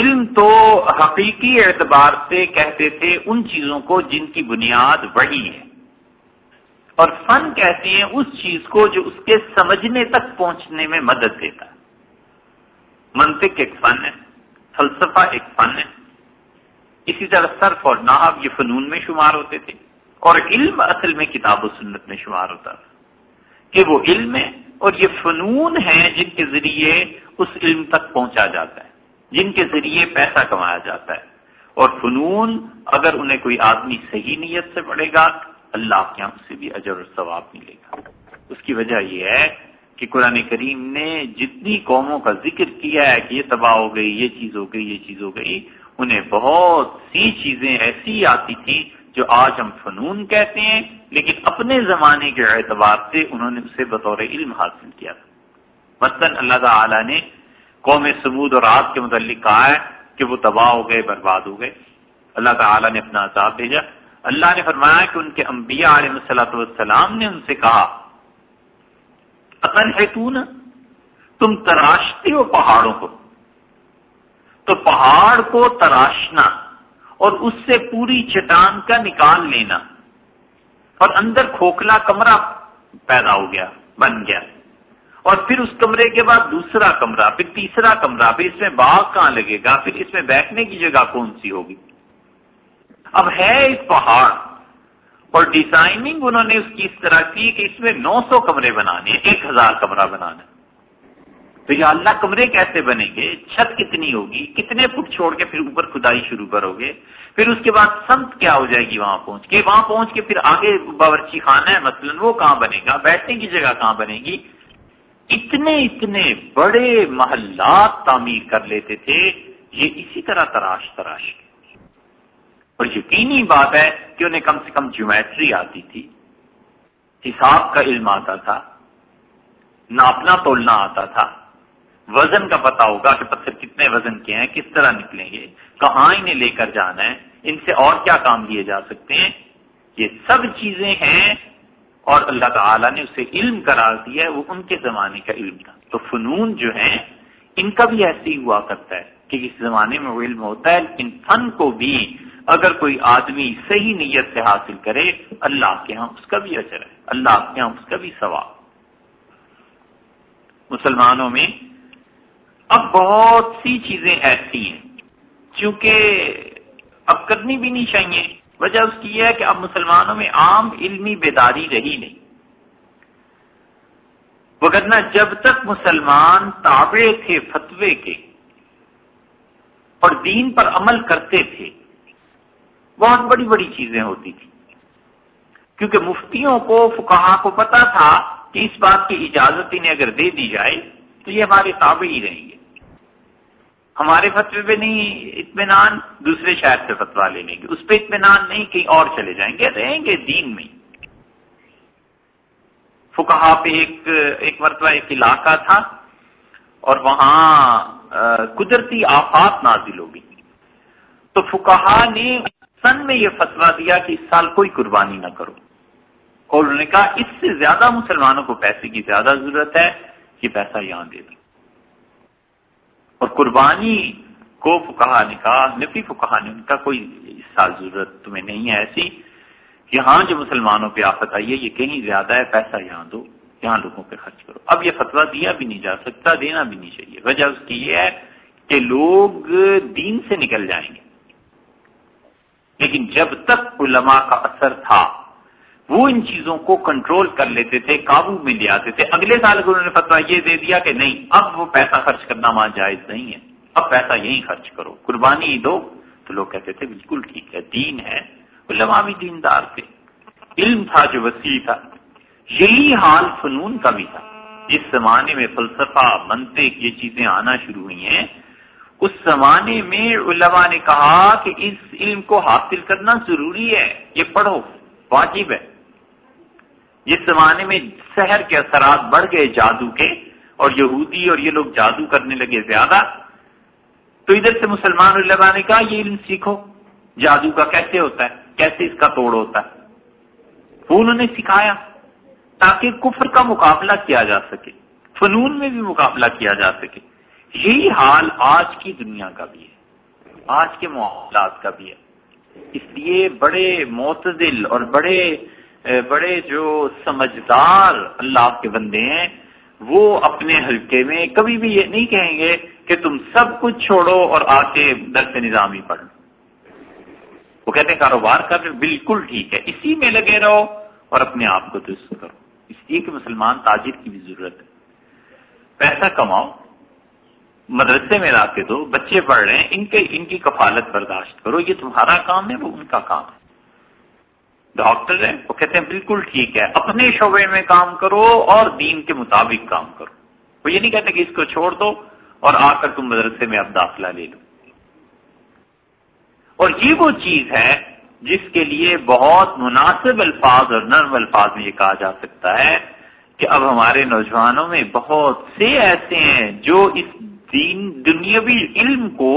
علم تو حقیقی اعتبار سے کہتے تھے ان چیزوں کو جن کی بنیاد وہی ہے۔ اور فن کہتے ہیں اس چیز کو جو اس کے سمجھنے تک پہنچنے میں مدد دیتا ہے۔ منطق ایک فن ہے، فلسفہ ایک فن ہے۔ اسی طرح صرف اور ناب یہ فنون میں شمار ہوتے تھے اور علم اصل میں کتاب و سنت میں شمار ہوتا تھا۔ کہ وہ علم ہے اور یہ فنون ہیں جن کے ذریعے اس علم تک پہنچا جاتا ہے، جن کے ذریعے پیسہ کمایا جاتا ہے۔ اور فنون اگر انہیں کوئی آدمی صحیح نیت سے پڑھے گا، اللہ کے یہاں سے بھی اجر اور ثواب ملے گا۔ اس کی وجہ یہ ہے کہ قرآن کریم نے جتنی قوموں کا ذکر کیا ہے کہ یہ تباہ ہو گئی، یہ چیز ہو گئی، یہ چیز ہو گئی، انہیں بہت سی چیزیں ایسی آتی تھی جو آج ہم فنون کہتے ہیں، لیکن اپنے زمانے کے اعتبار سے انہوں نے اسے بطور علم حاصل کیا تھا۔ مثلاً اللہ تعالی نے قوم سمود اور آگ کے متعلق کہا ہے کہ وہ تباہ ہو گئے، برباد ہو گئے۔ اللہ تعالیٰ نے اپنا عذاب بھیجا۔ اللہ نے فرمایا کہ ان کے انبیاء علیہ صلاحت والسلام نے ان سے کہا ہے تو نا تم تراشتے ہو پہاڑوں کو۔ تو پہاڑ کو تراشنا اور اس سے پوری چٹان کا نکال لینا۔ اور اندر کھوکھلا کمرہ پیدا ہو گیا، بن گیا۔ اور پھر اس کمرے کے بعد دوسرا کمرہ، پھر تیسرا کمرہ، پھر اس میں باغ کہاں لگے گا، پھر اس میں بیٹھنے کی جگہ کون سی ہوگی؟ اب ہے اس پہاڑ۔ اور ڈیزائننگ انہوں نے اس کی اس طرح کی کہ اس میں نو سو کمرے بنانے ہیں، ایک ہزار کمرہ بنانا تو یہ اللہ کمرے کیسے بنیں گے؟ چھت کتنی ہوگی؟ کتنے فٹ چھوڑ کے پھر اوپر کھدائی شروع کرو گے؟ پھر اس کے بعد سمت کیا ہو جائے گی وہاں پہنچ کے؟ وہاں پہنچ کے پھر آگے باورچی خانہ ہے، مثلاً وہ کہاں بنے گا؟ بیٹھنے کی جگہ کہاں بنے گی؟ اتنے اتنے بڑے محلات تعمیر کر لیتے تھے، یہ اسی طرح تراش تراش کے۔ اور یقینی بات ہے کہ انہیں کم سے کم جیومیٹری آتی تھی۔ حساب کا علم آتا تھا، ناپنا تولنا آتا تھا۔ وزن کا پتا ہوگا کہ پتھر کتنے وزن کے ہیں، کس طرح نکلیں گے، کہاں انہیں لے کر جانا ہے، ان سے اور کیا کام لیے جا سکتے ہیں۔ یہ سب چیزیں ہیں اور اللہ تعالیٰ نے اسے علم قرار دیا ہے، وہ ان کے زمانے کا علم تھا۔ تو فنون جو ہیں، ان کا بھی ایسے ہی ہوا کرتا ہے کہ اس زمانے میں وہ علم ہوتا ہے، لیکن فن کو بھی اگر کوئی آدمی صحیح نیت سے حاصل کرے، اللہ کے ہاں اس کا بھی اثر ہے، اللہ کے ہاں اس کا بھی ثواب۔ مسلمانوں میں اب بہت سی چیزیں ایسی ہیں، چونکہ اب کرنی بھی نہیں چاہیے۔ وجہ اس کی یہ ہے کہ اب مسلمانوں میں عام علمی بیداری رہی نہیں۔ وغیرہ جب تک مسلمان تابع تھے، فتوے کے اور دین پر عمل کرتے تھے بہت بڑی بڑی چیزیں ہوتی تھی کیونکہ مفتیوں کو فکہ کو پتا تھا کہ اس بات کی اجازت انہیں اگر دے دی جائے تو یہ ہمارے تابع ہی رہیں گے۔ ہمارے فتوے پہ نہیں اطمینان، دوسرے شہر سے فتوا لے لیں گے۔ اس پہ اطمینان نہیں کہیں اور چلے جائیں گے، رہیں گے دین میں۔ فکہ پہ ایک ایک مرتبہ ایک علاقہ تھا اور وہاں قدرتی آفات نازل ہوگی تو فکہ نے سن میں یہ فتوا دیا کہ اس سال کوئی قربانی نہ کرو۔ اور انہوں نے کہا، اس سے زیادہ مسلمانوں کو پیسے کی زیادہ ضرورت ہے یہ پیسہ یہاں دے دو اور قربانی کو فکہ نے کہا نفی فکہ نے ان کا کوئی اس سال ضرورت تمہیں نہیں ہے ایسی یہاں جو جی مسلمانوں پہ آفت آئی ہے، یہ کہیں زیادہ ہے، پیسہ یہاں دو، یہاں لوگوں پہ خرچ کرو۔ اب یہ فتوا دیا بھی نہیں جا سکتا، دینا بھی نہیں چاہیے۔ وجہ اس کی یہ ہے کہ لوگ دین سے نکل جائیں گے۔ لیکن جب تک علماء کا اثر تھا، وہ ان چیزوں کو کنٹرول کر لیتے تھے، قابو میں لے آتے تھے۔ اگلے سال انہوں نے فتوا یہ دے دیا کہ نہیں، اب وہ پیسہ خرچ کرنا وہاں جائز نہیں ہے۔ اب پیسہ یہیں خرچ کرو۔ قربانی دو۔ تو لوگ کہتے تھے، بالکل ٹھیک ہے، دین ہے۔ علماء بھی دیندار تھے۔ علم تھا جو وسیع تھا۔ یہی حال فنون کا بھی تھا۔ جس زمانے میں فلسفہ، منطق، یہ چیزیں آنا شروع ہوئی ہیں۔ اس زمانے میں علماء نے کہا کہ اس علم کو حاصل کرنا ضروری ہے، یہ پڑھو، واجب ہے۔ جس زمانے میں شہر کے اثرات بڑھ گئے جادو کے اور یہودی اور یہ لوگ جادو کرنے لگے زیادہ، تو ادھر سے مسلمان علماء نے کہا، یہ علم سیکھو۔ جادو کا کیسے ہوتا ہے؟ کیسے اس کا توڑ ہوتا ہے؟ وہ انہوں نے سکھایا تاکہ کفر کا مقابلہ کیا جا سکے، فنون میں بھی مقابلہ کیا جا سکے۔ یہی حال آج کی دنیا کا بھی ہے، آج کے معاملات کا بھی ہے۔ اس لیے بڑے معتدل اور بڑے بڑے جو سمجھدار اللہ کے بندے ہیں، وہ اپنے حلقے میں کبھی بھی یہ نہیں کہیں گے کہ تم سب کچھ چھوڑو اور آ کے درس نظامی پڑھ وہ کہتے ہیں کاروبار کر بالکل ٹھیک ہے، اسی میں لگے رہو اور اپنے آپ کو درست کرو۔ اس لیے کہ مسلمان تاجر کی بھی ضرورت ہے۔ پیسہ کماؤ۔ مدرسے میں لا کے دو بچے پڑھ رہے ہیں، ان کے، ان کی کفالت برداشت کرو، یہ تمہارا کام ہے، وہ ان کا کام ہے۔ ڈاکٹر ہیں، وہ کہتے ہیں بالکل ٹھیک ہے، اپنے شعبے میں کام کرو اور دین کے مطابق کام کرو۔ وہ یہ نہیں کہتے کہ اس کو چھوڑ دو اور آ کر تم مدرسے میں اب داخلہ لے لو۔ اور یہ وہ چیز ہے جس کے لیے بہت مناسب الفاظ اور نرم الفاظ میں یہ کہا جا سکتا ہے کہ اب ہمارے نوجوانوں میں بہت سے ایسے ہیں جو اس دین دنیاوی علم کو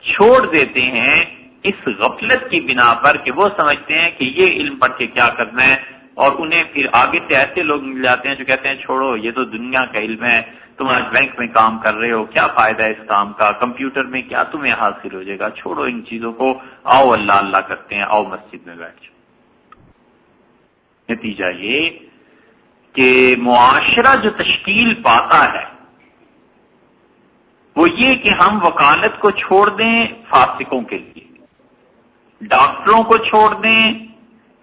چھوڑ دیتے ہیں اس غفلت کی بنا پر کہ وہ سمجھتے ہیں کہ یہ علم پڑھ کے کیا کرنا ہے اور انہیں پھر آگے سے ایسے لوگ مل جاتے ہیں جو کہتے ہیں، چھوڑو، یہ تو دنیا کا علم ہے، تم آج بینک میں کام کر رہے ہو، کیا فائدہ ہے اس کام کا؟ کمپیوٹر میں کیا تمہیں حاصل ہو جائے گا؟ چھوڑو ان چیزوں کو، آؤ اللہ اللہ کرتے ہیں، آؤ مسجد میں بیٹھ جاؤ۔ نتیجہ یہ کہ معاشرہ جو تشکیل پاتا ہے وہ یہ کہ ہم وکالت کو چھوڑ دیں فاسقوں کے لیے، ڈاکٹروں کو چھوڑ دیں،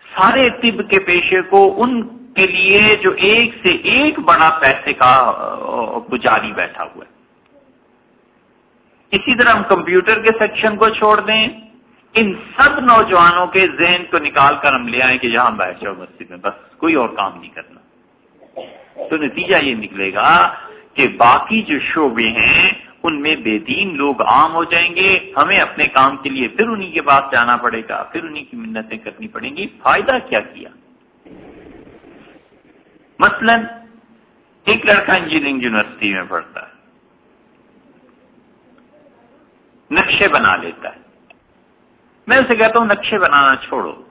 سارے طب کے پیشے کو ان کے لیے جو ایک سے ایک بڑا پیسے کا پجاری بیٹھا ہوا ہے۔ اسی طرح ہم کمپیوٹر کے سیکشن کو چھوڑ دیں، ان سب نوجوانوں کے ذہن کو نکال کر ہم لے آئیں کہ یہاں بیٹھ جاؤ مسجد میں، بس کوئی اور کام نہیں کرنا۔ تو نتیجہ یہ نکلے گا کہ باقی جو شعبے ہیں ان میں بے دین لوگ عام ہو جائیں گے۔ ہمیں اپنے کام کے لیے پھر انہی کے پاس جانا پڑے گا۔ پھر انہی کی منتیں کرنی پڑیں گی۔ فائدہ کیا کیا؟ مثلا ایک لڑکا انجینئرنگ یونیورسٹی میں پڑھتا ہے۔ نقشے بنا لیتا ہے۔ میں اسے کہتا ہوں، نقشے بنانا چھوڑو۔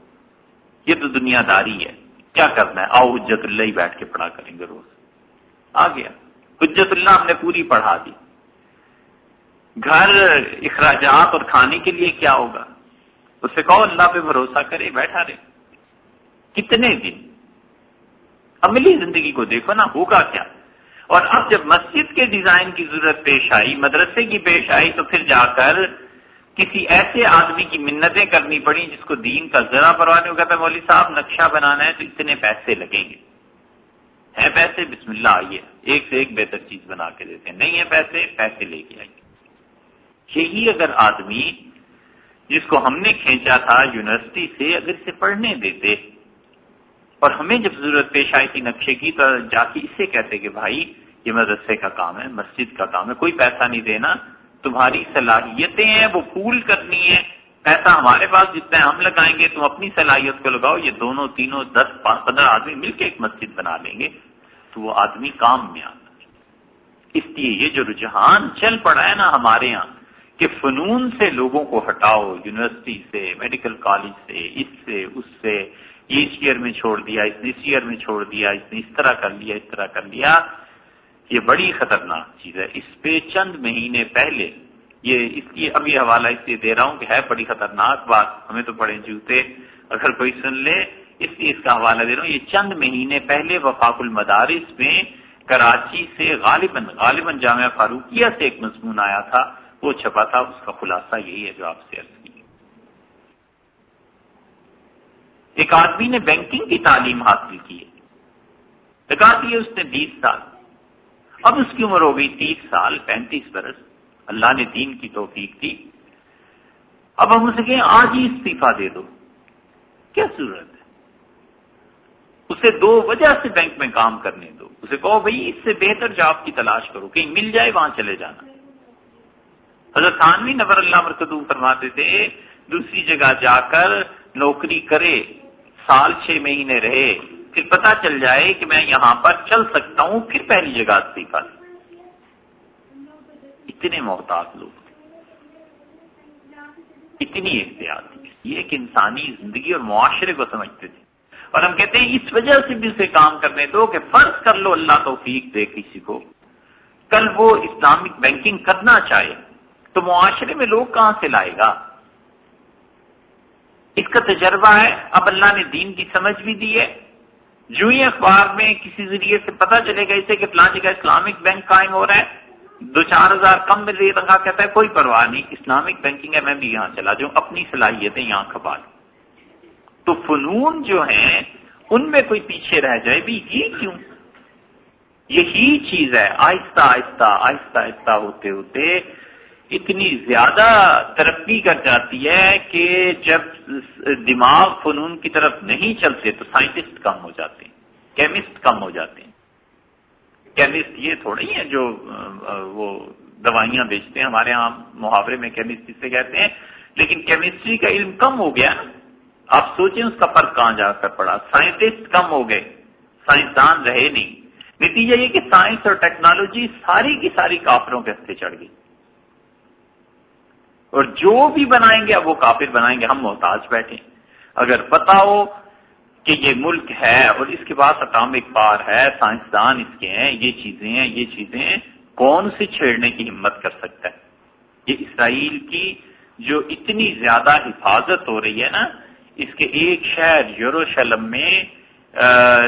یہ تو دنیا داری ہے۔ کیا کرنا ہے؟ آؤ حجت اللہ ہی بیٹھ کے پڑھا کریں گے روز۔ آ گیا۔ حجت اللہ ہم نے پوری پڑھا دی۔ گھر، اخراجات اور کھانے کے لیے کیا ہوگا؟ اسے کہو، اللہ پہ بھروسہ کرے، بیٹھا رہے۔ کتنے دن؟ عملی زندگی کو دیکھو نا، ہوگا کیا؟ اور اب جب مسجد کے ڈیزائن کی ضرورت پیش آئی، مدرسے کی پیش آئی، تو پھر جا کر کسی ایسے آدمی کی منتیں کرنی پڑی جس کو دین کا ذرا پرواہ نہیں ہوگا، مولوی صاحب، نقشہ بنانا ہے تو اتنے پیسے لگیں گے۔ ہیں پیسے؟ بسم اللہ، آئیے۔ ایک سے ایک بہتر چیز بنا کے دیتے ہیں۔ نہیں ہے پیسے پیسے لے کے آئیے۔ یہی اگر آدمی جس کو ہم نے کھینچا تھا یونیورسٹی سے اگر اسے پڑھنے دیتے اور ہمیں جب ضرورت پیش آئی تھی نقشے کی تو جا کے اسے کہتے کہ بھائی یہ مدرسے کا کام ہے، مسجد کا کام ہے، کوئی پیسہ نہیں دینا، تمہاری صلاحیتیں ہیں، وہ پول کرنی ہے پیسہ ہمارے پاس جتنا ہم لگائیں گے، تم اپنی صلاحیت کو لگاؤ، یہ دونوں، تینوں، دس پندرہ آدمی مل کے ایک مسجد بنا لیں گے، تو وہ آدمی کام میں آتا اس لیے یہ جو رجحان چل پڑا ہے نا ہمارے یہاں کہ فنون سے لوگوں کو ہٹاؤ، یونیورسٹی سے، میڈیکل کالج سے، اس سے اس سے یہ اس ایئر میں چھوڑ دیا، اس نے اس ایئر میں چھوڑ دیا، اس نے اس طرح کر لیا، اس طرح کر لیا۔ یہ بڑی خطرناک چیز ہے۔ اس پہ چند مہینے پہلے یہ، اس لیے اب یہ حوالہ اس لیے دے رہا ہوں کہ ہے بڑی خطرناک بات، ہمیں تو پڑے جوتے اگر کوئی سن لے۔ اس لیے اس کا حوالہ دے رہا ہوں۔ یہ چند مہینے پہلے وفاق المدارس میں کراچی سے غالباً غالباً جامعہ فاروقیہ سے ایک مضمون آیا تھا۔ وہ چھپا تھا، اس کا خلاصہ یہی ہے جو آپ سے عرض کی ایک آدمی نے بینکنگ کی تعلیم حاصل کی۔ ہے اس نے بیس سال، اب اس کی عمر ہو گئی تیس سال، پینتیس برس۔ اللہ نے دین کی توفیق دی۔ اب ہم اسے کہیں، آج ہی استعفی دے دو۔ کیا ضرورت ہے؟ اسے دو وجہ سے بینک میں کام کرنے دو۔ اسے کہو بھائی، اس سے بہتر جاب کی تلاش کرو، کہیں مل جائے وہاں چلے جانا۔ حضرت خانوی نبر اللہ مرکز فرماتے تھے، دوسری جگہ جا کر نوکری کرے، سال چھ مہینے رہے، پھر پتا چل جائے کہ میں یہاں پر چل سکتا ہوں، پھر پہلی جگہ استعفی۔ اتنے محتاط لوگ اتنی احتیاط یہ ایک انسانی زندگی اور معاشرے کو سمجھتے تھے۔ اور ہم کہتے ہیں، اس وجہ سے بھی اسے کام کرنے دو کہ فرض کر لو، اللہ توفیق دے کسی کو۔ کل وہ اسلامک بینکنگ کرنا چاہے۔ تو معاشرے میں لوگ کہاں سے لائے گا؟ اس کا تجربہ ہے، اب اللہ نے دین کی سمجھ بھی دی ہے۔ جو ہی اخبار میں کسی ذریعے سے پتا چلے گا اسے کہ فلاں جگہ اسلامک بینک قائم ہو رہا ہے۔ دو چار ہزار کم مل رہی ہے تنخواہ کہتا ہے، کوئی پرواہ نہیں، اسلامک بینکنگ ہے، میں بھی یہاں چلا جاؤں، اپنی صلاحیتیں یہاں کھپا لوں۔ تو فنون جو ہیں، ان میں کوئی پیچھے رہ جائے بھی، یہ کیوں؟ یہی چیز ہے، آہستہ آہستہ آہستہ آہستہ ہوتے ہوتے اتنی زیادہ ترقی کر جاتی ہے کہ جب دماغ فنون کی طرف نہیں چلتے تو سائنٹسٹ کم ہو جاتے ہیں، کیمسٹ کم ہو جاتے ہیں۔ کیمسٹ یہ تھوڑی ہے جو وہ دوائیاں بیچتے ہیں، ہمارے یہاں محاورے میں کیمسٹ سے کہتے ہیں۔ لیکن کیمسٹری کا علم کم ہو گیا آپ سوچیں اس کا فرق کہاں جا کر پڑا۔ سائنٹسٹ کم ہو گئے۔ سائنسدان رہے نہیں۔ نتیجہ یہ کہ سائنس اور ٹیکنالوجی ساری کی ساری کافروں کے ہستے چڑھ گئی۔ اور جو بھی بنائیں گے اب وہ کافر بنائیں گے، ہم محتاج بیٹھے اگر پتا ہو کہ یہ ملک ہے اور اس کے پاس اٹامک پار ہے، سائنسدان اس کے ہیں، یہ چیزیں ہیں، یہ چیزیں ہیں، کون سے چھیڑنے کی ہمت کر سکتا ہے؟ یہ اسرائیل کی جو اتنی زیادہ حفاظت ہو رہی ہے نا، اس کے ایک شہر یوروشلم میں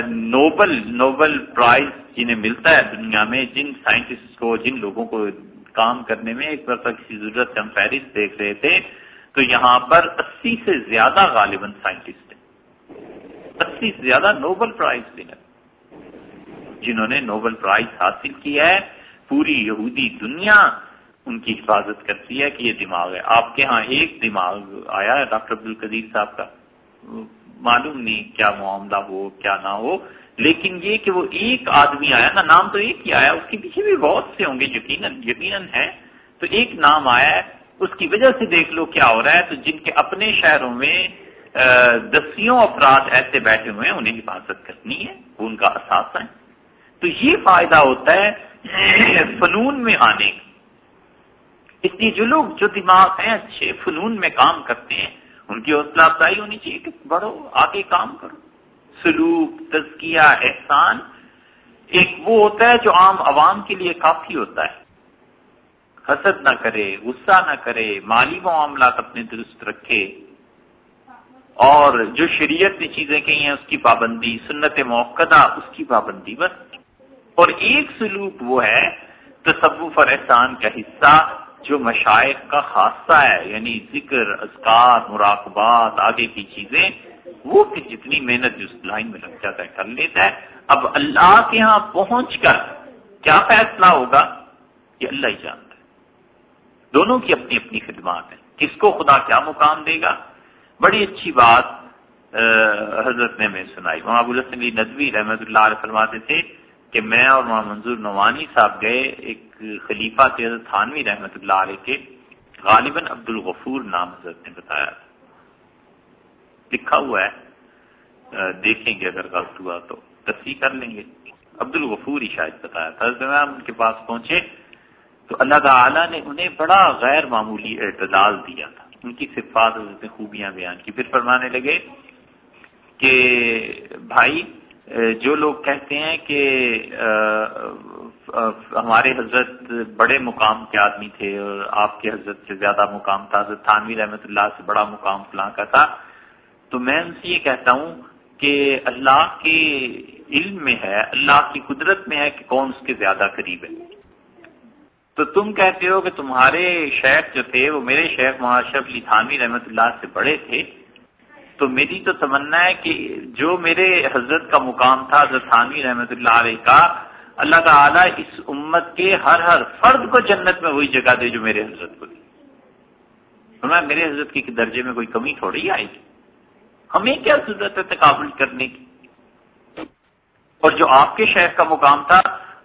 نوبل نوبل پرائز جنہیں ملتا ہے دنیا میں، جن سائنٹسٹ کو، جن لوگوں کو کام کرنے میں ایک بار کسی ضرورت سے ہم فہرست دیکھ رہے تھے، تو یہاں پر اسی سے زیادہ غالباً سائنٹسٹ ہیں۔ اسی سے زیادہ نوبل پرائز ونر جنہوں نے نوبل پرائز حاصل کیا ہے، پوری یہودی دنیا ان کی حفاظت کرتی ہے کہ یہ دماغ ہے۔ آپ کے ہاں ایک دماغ آیا ہے ڈاکٹر عبد القدیر صاحب کا۔ معلوم نہیں کیا معاملہ ہو، کیا نہ ہو۔ لیکن یہ کہ وہ ایک آدمی آیا نا نام تو ایک ہی آیا، اس کے پیچھے بھی بہت سے ہوں گے، یقیناً یقیناً ہے تو ایک نام آیا ہے، اس کی وجہ سے دیکھ لو کیا ہو رہا ہے۔ تو جن کے اپنے شہروں میں دسیوں افراد ایسے بیٹھے ہوئے ہیں، انہیں حفاظت کرنی ہے، وہ ان کا اثاثہ ہے تو یہ فائدہ ہوتا ہے فنون میں آنے کا۔ اس لیے جو لوگ جو دماغ ہیں اچھے، فنون میں کام کرتے ہیں، ان کی حوصلہ افزائی ہونی چاہیے کہ بڑھو، آگے کام کرو۔ سلوک، تزکیہ، احسان، ایک وہ ہوتا ہے جو عام عوام کے لیے کافی ہوتا ہے۔ حسد نہ کرے، غصہ نہ کرے، مالی معاملات اپنے درست رکھے۔ اور جو شریعت نے چیزیں کہی ہیں، اس کی پابندی، سنت موقع اس کی پابندی بس۔ اور ایک سلوک وہ ہے، تصوف اور احسان کا حصہ جو مشائق کا خاصہ ہے یعنی ذکر، اذکار، مراقبات، آگے کی چیزیں۔ وہ پھر جتنی محنت جس لائن میں لگ جاتا ہے، کر لیتا ہے۔ اب اللہ کے ہاں پہنچ کر کیا فیصلہ ہوگا؟ یہ اللہ ہی جانتا ہے۔ دونوں کی اپنی اپنی خدمات ہیں۔ کس کو خدا کیا مقام دے گا؟ بڑی اچھی بات حضرت نے میں سنائی۔ وہاں ابوالحسن علی ندوی رحمۃ اللہ علیہ فرماتے تھے کہ میں اور وہاں منظور نوانی صاحب گئے ایک خلیفہ تھے، حضرت تھانوی رحمۃ اللہ علیہ کے، غالباً عبد الغفور نام حضرت نے بتایا تھا۔ لکھا ہوا ہے دیکھیں گے اگر غلط ہوا تو۔ تصحیح کر لیں گے۔ عبد الغفور ہی شاید بتایا تھا۔ ان کے پاس پہنچے تو اللہ تعالیٰ نے انہیں بڑا غیر معمولی اعتدال دیا تھا۔ ان کی صفات خوبیاں بیان کی۔ پھر فرمانے لگے کہ بھائی جو لوگ کہتے ہیں کہ ہمارے حضرت بڑے مقام کے آدمی تھے اور آپ کے حضرت سے زیادہ مقام تھا، حضرت تھانوی رحمۃ اللہ سے بڑا مقام فلاں کا تھا تو میں ان سے یہ کہتا ہوں کہ اللہ کے علم میں ہے، اللہ کی قدرت میں ہے کہ کون اس کے زیادہ قریب ہے۔ تو تم کہتے ہو کہ تمہارے شیخ جو تھے، وہ میرے شیخ محاشف علی تھانوی رحمۃ اللہ سے بڑے تھے۔ تو میری تو تمنا ہے کہ جو میرے حضرت کا مقام تھا، حضرت تھانوی رحمۃ اللہ علیہ کا، اللہ تعالیٰ اس امت کے ہر ہر فرد کو جنت میں وہی جگہ دے جو میرے حضرت کو دی۔ میرے حضرت کے درجے میں کوئی کمی تھوڑی آئے گی۔ ہمیں کیا ضرورت ہے تقابل کرنے کی؟ اور جو آپ کے شہر کا مقام تھا،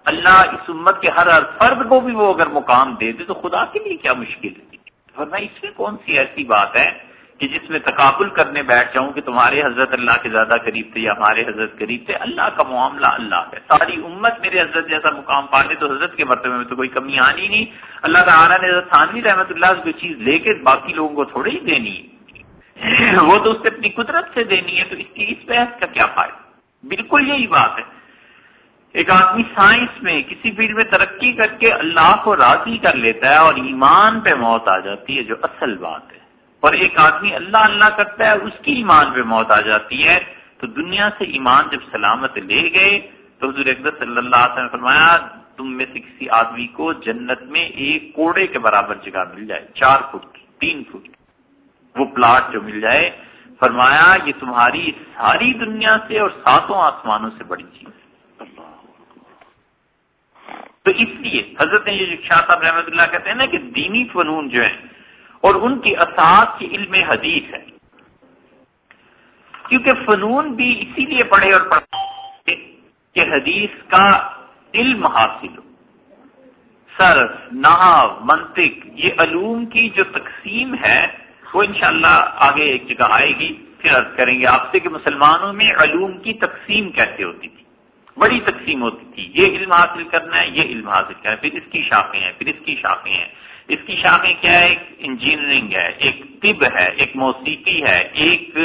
اللہ اس امت کے ہر ہر فرد کو بھی وہ اگر مقام دے دے تو خدا کے لیے کیا مشکل ہے؟ ورنہ اس میں کون سی ایسی بات ہے کہ جس میں تقابل کرنے بیٹھ جاؤں کہ تمہارے حضرت اللہ کے زیادہ قریب تھے یا ہمارے حضرت قریب تھے؟ اللہ کا معاملہ اللہ ہے۔ ساری امت میرے حضرت جیسا مقام پا لے تو حضرت کے مرتبے میں تو کوئی کمی آنی نہیں۔ اللہ تعالیٰ نے حضرت ثانوی رحمۃ اللہ سے کوئی چیز لے کے باقی لوگوں کو تھوڑی ہی دینی ہے۔ وہ تو اس اپنی قدرت سے دینی ہے، تو اس کی اس بحث کا کیا فائدہ؟ بالکل یہی بات ہے۔ ایک آدمی سائنس میں کسی فیلڈ میں ترقی کر کے اللہ کو راضی کر لیتا ہے اور ایمان پہ موت آ جاتی ہے، جو اصل بات ہے۔ اور ایک آدمی اللہ اللہ کرتا ہے، اس کی ایمان پہ موت آ جاتی ہے۔ تو دنیا سے ایمان جب سلامت لے گئے، تو حضور اقدس صلی اللہ علیہ وسلم نے فرمایا، تم میں سے کسی آدمی کو جنت میں ایک کوڑے کے برابر جگہ مل جائے، چار فٹ کی، تین فٹ کی۔ وہ پلاٹ جو مل جائے، فرمایا یہ تمہاری ساری دنیا سے اور ساتوں آسمانوں سے بڑی چیز تو اس لیے حضرت یہ شاہ صاحب رحمۃ اللہ کہتے ہیں نا کہ دینی فنون جو ہیں اور ان کی اساس کی علم حدیث ہے۔ کیونکہ فنون بھی اسی لیے پڑھے اور پڑھے کہ حدیث کا علم حاصل ہو۔ سرف نحو، منطق، یہ علوم کی جو تقسیم ہے وہ انشاءاللہ آگے ایک جگہ آئے گی، پھر عرض کریں گے، آپ سے کہ مسلمانوں میں علوم کی تقسیم کیسے ہوتی تھی؟ بڑی تقسیم ہوتی تھی۔ یہ علم حاصل کرنا ہے، یہ علم حاصل کرنا ہے، پھر اس کی شاخیں ہیں، پھر اس کی شاخیں ہیں۔ اس کی شاخیں کیا ہے؟ ایک انجینئرنگ ہے، ایک طب ہے، ایک موسیقی ہے، ایک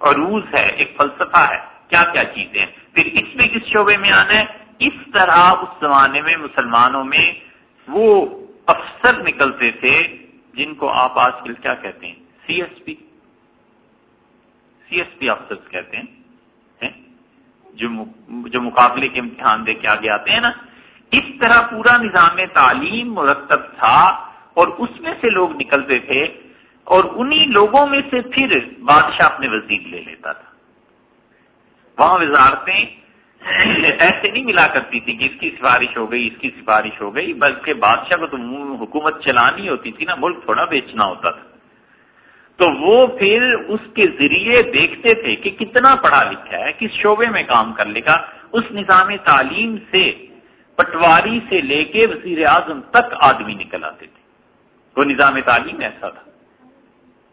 عروج ہے، ایک فلسفہ ہے۔ کیا کیا چیزیں ہیں؟ پھر اس میں کس شعبے میں آنا ہے؟ اس طرح اس زمانے میں مسلمانوں میں وہ افسر نکلتے تھے جن کو آپ آج کل کیا کہتے ہیں؟ C S P C S P افسر کہتے ہیں جو مقابلے کے امتحان دے کے آگے آتے ہیں نا، اس طرح پورا نظام تعلیم مرتب تھا اور اس میں سے لوگ نکلتے تھے اور انہی لوگوں میں سے پھر بادشاہ اپنے وزیر لے لیتا تھا۔ وہاں وزارتیں ایسے نہیں ملا کرتی تھی کہ اس کی سفارش ہو گئی، اس کی سفارش ہو گئی، بلکہ بادشاہ کو تو حکومت چلانی ہوتی تھی نا، ملک تھوڑا بیچنا ہوتا تھا۔ تو وہ پھر اس کے ذریعے دیکھتے تھے کہ کتنا پڑھا لکھا ہے، کس شعبے میں کام کر لے گا۔ اس نظام تعلیم سے، پٹواری سے لے کے وزیر اعظم تک آدمی نکل آتے تھے۔ وہ نظام تعلیم ایسا تھا۔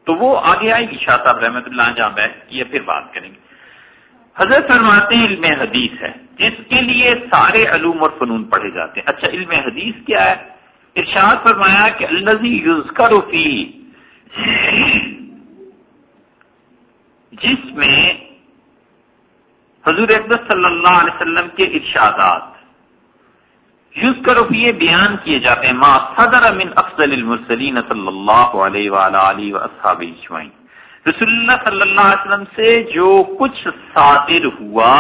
تو وہ آگے آئے گی، شاہ صاحب رحمت اللہ جہاں بیٹھ کی پھر بات کریں گے۔ حضرت فرماتے ہیں، علم حدیث ہے۔ جس کے لیے سارے علوم اور فنون پڑھے جاتے ہیں۔ اچھا علم حدیث کیا ہے؟ ارشاد فرمایا کہ الزی یوز فی جس میں حضور اقدس صلی اللہ علیہ وسلم کے ارشادات یوز کرو یہ بیان کیے جاتے ہیں، ما صدر من افضل المرسلین صلی اللہ علیہ وآلہ وآصحاب اجمعین۔ رسول اللہ صلی اللہ علیہ وسلم سے جو کچھ صادر ہوا،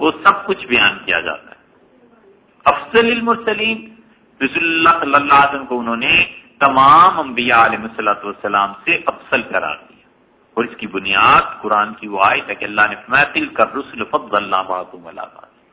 وہ سب کچھ بیان کیا جاتا ہے۔ افضل المرسلین، رسول اللہ صلی اللہ علیہ وسلم کو انہوں نے تمام انبیاء علیہ والسلام سے افضل قرار دیا۔ اور اس کی بنیاد قرآن کی وہ آئے تاکہ اللہ نے فرمایا تل کر رسول فضل اللہ بعض۔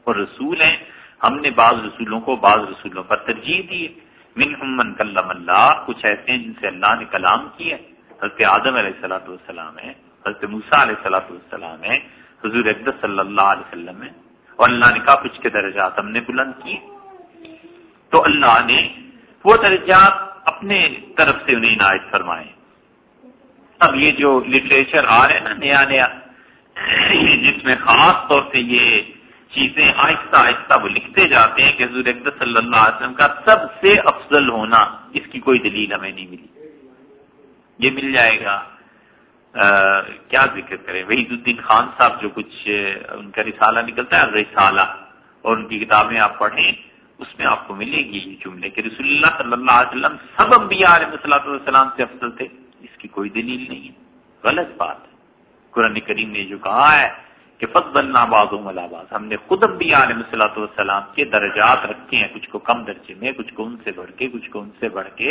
اور رسول ہیں، ہم نے بعض رسولوں کو بعض رسولوں پر ترجیح دی من من کلم اللہ، کچھ ایسے ہیں جن سے اللہ نے کلام کیا حضرت آدم علیہ السلاۃ والسلام ہے حضرت موسا علیہ السلاۃ والسلام ہے حضور اقدس صلی اللہ علیہ وسلم ہے اور اللہ نے کہا، کچھ کے درجات ہم نے بلند کیے۔ تو اللہ نے وہ درجات اپنے طرف سے انہیں عنایت فرمائے۔ اب یہ جو لٹریچر آ رہے ہیں نا نیا نیا، جس میں خاص طور سے یہ چیزیں آہستہ آہستہ وہ لکھتے جاتے ہیں کہ حضور اقدس صلی اللہ علیہ وسلم کا سب سے افضل ہونا اس کی کوئی دلیل ہمیں نہیں ملی۔ یہ مل جائے گا کیا ذکر کرے وحید الدین خان صاحب جو کچھ، ان کا رسالہ نکلتا ہے رسالہ اور ان کی کتابیں آپ پڑھیں، اس میں آپ کو ملے گی یہ جملے کہ رسول اللہ صلی اللہ علیہ وسلم سب انبیاء علیہ صلاح والسلام سے افضل تھے۔ اس کی کوئی دلیل نہیں۔ ہے غلط بات۔ ہے قرآن کریم نے جو کہا ہے کہ فضلنا بعضهم على بعض، ہم نے خود انبیاء علیہ صلاح والسلام کے درجات رکھے ہیں، کچھ کو کم درجے میں، کچھ کو ان سے بڑھ کے، کچھ کو ان سے بڑھ کے۔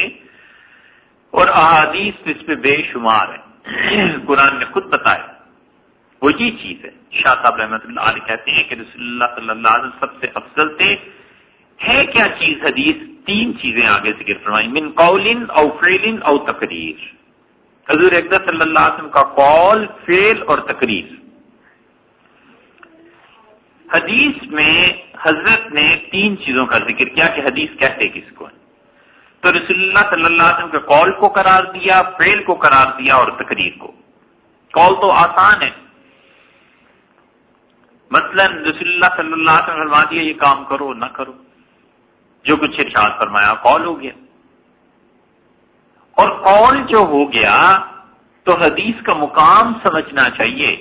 اور احادیث اس پہ بے شمار ہے قرآن نے خود بتایا۔ وہ یہ چیز ہے۔ شاہ صاحب رحمۃ اللہ علیہ کہتے ہیں کہ رسول اللہ صلی اللہ علیہ وسلم سب سے افضل تھے۔ ہے کیا چیز حدیث؟ تین چیزیں آگے ذکر فرمائی من قول او فعل او تقریر۔ حضور اقدس صلی اللہ علیہ وسلم کا قول، فعل اور تقریر۔ حدیث میں حضرت نے تین چیزوں کا ذکر کیا کہ حدیث کہتے کس کو تو رسول اللہ صلی اللہ علیہ وسلم کے قول کو قرار دیا، فعل کو قرار دیا اور تقریر کو۔ قول تو آسان ہے۔ مثلا رسول اللہ صلی اللہ علیہ وسلم فرما دیا، یہ کام کرو، نہ کرو۔ جو کچھ ارشاد فرمایا، قول ہو گیا۔ اور قول جو ہو گیا تو حدیث کا مقام سمجھنا چاہیے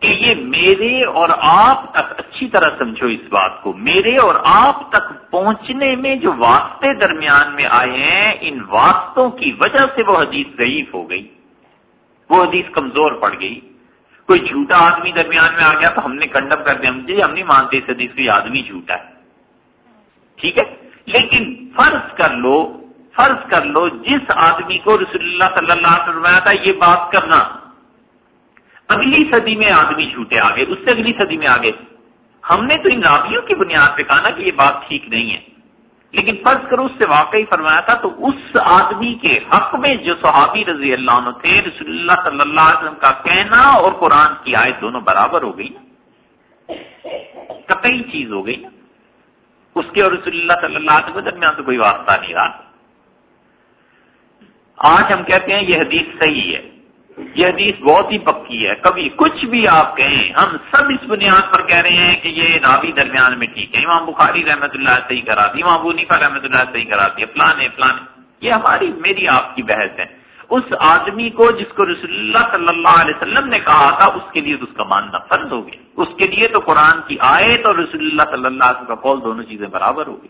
کہ یہ میرے اور آپ تک اچھی طرح سمجھو اس بات کو۔ میرے اور آپ تک پہنچنے میں جو واسطے درمیان میں آئے ہیں، ان واسطوں کی وجہ سے وہ حدیث ضعیف ہو گئی۔ وہ حدیث کمزور پڑ گئی۔ کوئی جھوٹا آدمی درمیان میں آ گیا تو ہم نے کنڈم کر دیا۔ ہم نہیں مانتے اس حدیث کو، یہ آدمی جھوٹا ہے۔ ٹھیک ہے؟ لیکن فرض کر لو فرض کر لو جس آدمی کو رسول اللہ صلی اللہ علیہ وسلم تھا، یہ بات کرنا۔ اگلی صدی میں آدمی جھوٹے آگے، اس سے اگلی صدی میں آگے۔ ہم نے تو ان رابیوں کی بنیاد پہ کہا نا کہ یہ بات ٹھیک نہیں ہے۔ لیکن فرض کرو، اس سے واقعی فرمایا تھا، تو اس آدمی کے حق میں جو صحابی رضی اللہ عنہ تھے، رسول اللہ صلی اللہ علیہ وسلم کا کہنا اور قرآن کی آیت دونوں برابر ہو گئی نا۔ قطعی چیز ہو گئی نا۔ اس کے اور رسول اللہ صلی اللہ علیہ وسلم درمیان تو کوئی واسطہ نہیں رہا۔ آج ہم کہتے ہیں یہ حدیث صحیح ہے۔ یہ حدیث بہت ہی پکی ہے۔ کبھی کچھ بھی آپ کہیں، ہم سب اس بنیاد پر کہہ رہے ہیں کہ یہ نابی درمیان میں ٹھیک ہے۔ امام بخاری رحمۃ اللہ صحیح کرا دی امام بنیفا رحمۃ اللہ صحیح کرا دی فلانے فلانے یہ ہماری، میری آپ کی بحث ہے۔ اس آدمی کو جس کو رسول اللہ صلی اللہ علیہ وسلم نے کہا تھا، اس کے لیے تو اس کا ماننا فرض ہو گیا۔ اس کے لیے تو قرآن کی آیت اور رسول اللہ صلی اللہ علیہ وسلم کا قول دونوں چیزیں برابر ہو گئی۔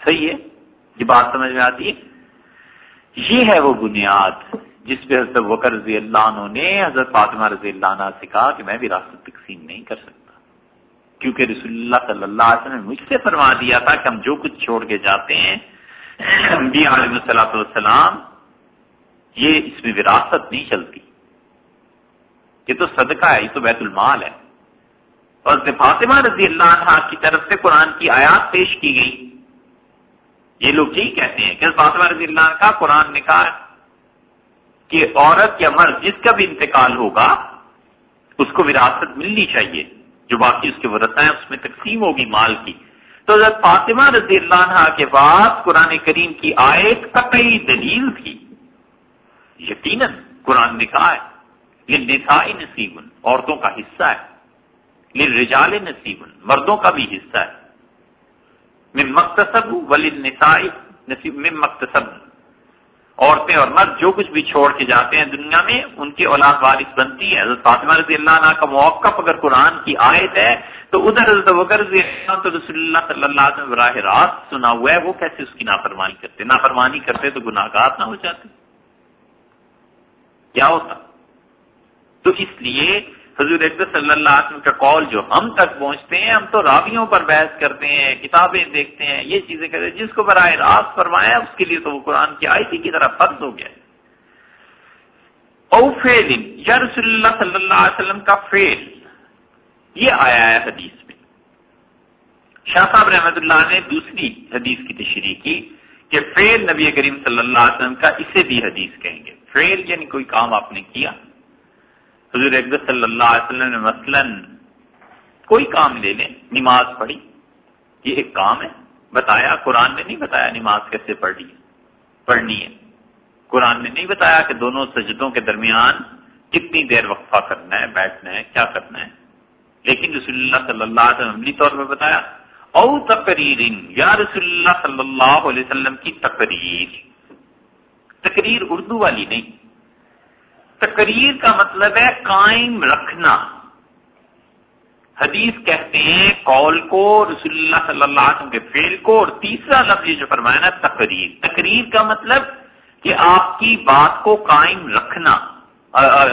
صحیح ہے؟ یہ بات سمجھ میں آتی ہے؟ یہ ہے وہ بنیاد جس پہ حضرت وکر رضی اللہ عنہ نے حضرت فاطمہ رضی اللہ عنہ سے کہا کہ میں بھی تقسیم نہیں کر سکتا۔ کیونکہ رسول اللہ صلی اللہ علیہ وسلم نے مجھ سے فرما دیا تھا کہ ہم جو کچھ چھوڑ کے جاتے ہیں علیہ صلاح والسلام، یہ اس میں وراثت نہیں چلتی۔ یہ تو صدقہ ہے، یہ تو بیت المال ہے۔ اور فاطمہ رضی اللہ عنہ کی طرف سے قرآن کی آیات پیش کی گئی۔ یہ لوگ یہی کہتے ہیں کہ فاطمہ رضی اللہ عنہ کا قرآن نے کہا کہ عورت یا مرد جس کا بھی انتقال ہوگا، اس کو وراثت ملنی چاہیے، جو باقی اس کے ورثہ ہیں، اس میں تقسیم ہوگی مال کی۔ تو حضرت فاطمہ رضی اللہ عنہ کے بعد قرآن کریم کی آیت قطعی دلیل تھی۔ یقیناً قرآن نے کہا ہے یہ نسائی نصیبن عورتوں کا حصہ ہے۔ یہ رجال نصیبن مردوں کا بھی حصہ ہے۔ من مختصب ولی نسائی نصیب من عورتیں اور مرد جو کچھ بھی چھوڑ کے جاتے ہیں دنیا میں، ان کی اولاد وارث بنتی ہے۔ حضرت فاطمہ رضی اللہ عنہ کا موقف اگر قرآن کی آیت ہے، تو ادھر حضرت وکر رضی اللہ تو رسول اللہ صلی اللہ علیہ وسلم براہ راست سنا ہوا ہے، وہ کیسے اس کی نافرمانی کرتے؟ نافرمانی کرتے تو گناہ گار نہ ہو جاتے۔ کیا ہوتا؟ تو اس لیے حضور صلی اللہ علیہ وسلم کا قول جو ہم تک پہنچتے ہیں، ہم تو راویوں پر بحث کرتے ہیں، کتابیں دیکھتے ہیں، یہ چیزیں کرتے ہیں، جس کو براہ راست فرمایا، اس کے لیے تو وہ قرآن کی آیتی کی طرح فرض ہو گیا۔ او فیل یا رسول اللہ صلی اللہ علیہ وسلم کا فیل یہ آیا ہے حدیث میں۔ شاہ صاحب رحمت اللہ نے دوسری حدیث کی تشریح کی کہ فیل نبی کریم صلی اللہ علیہ وسلم کا اسے بھی حدیث کہیں گے۔ فیل یعنی کوئی کام آپ نے کیا۔ حضور اقدس صلی اللہ علیہ وسلم نے مثلا کوئی کام لے لیں نماز پڑھی، یہ ایک کام ہے، بتایا، قرآن نے نہیں بتایا نماز کیسے پڑھنی ہے پڑھنی ہے۔ قرآن نے نہیں بتایا کہ دونوں سجدوں کے درمیان کتنی دیر وقفہ کرنا ہے، بیٹھنا ہے، کیا کرنا ہے۔ لیکن رسول اللہ صلی اللہ علیہ وسلم عملی طور پہ بتایا، او تقریر یا رسول اللہ صلی اللہ علیہ وسلم کی تقریر۔ تقریر اردو والی نہیں۔ تقریر کا مطلب ہے قائم رکھنا۔ حدیث کہتے ہیں، قول کو رسول اللہ صلی اللہ علیہ وسلم کے فیل کو، اور تیسرا لفظ یہ جو فرمایا نا، تقریر۔ تقریر کا مطلب کہ آپ کی بات کو قائم رکھنا۔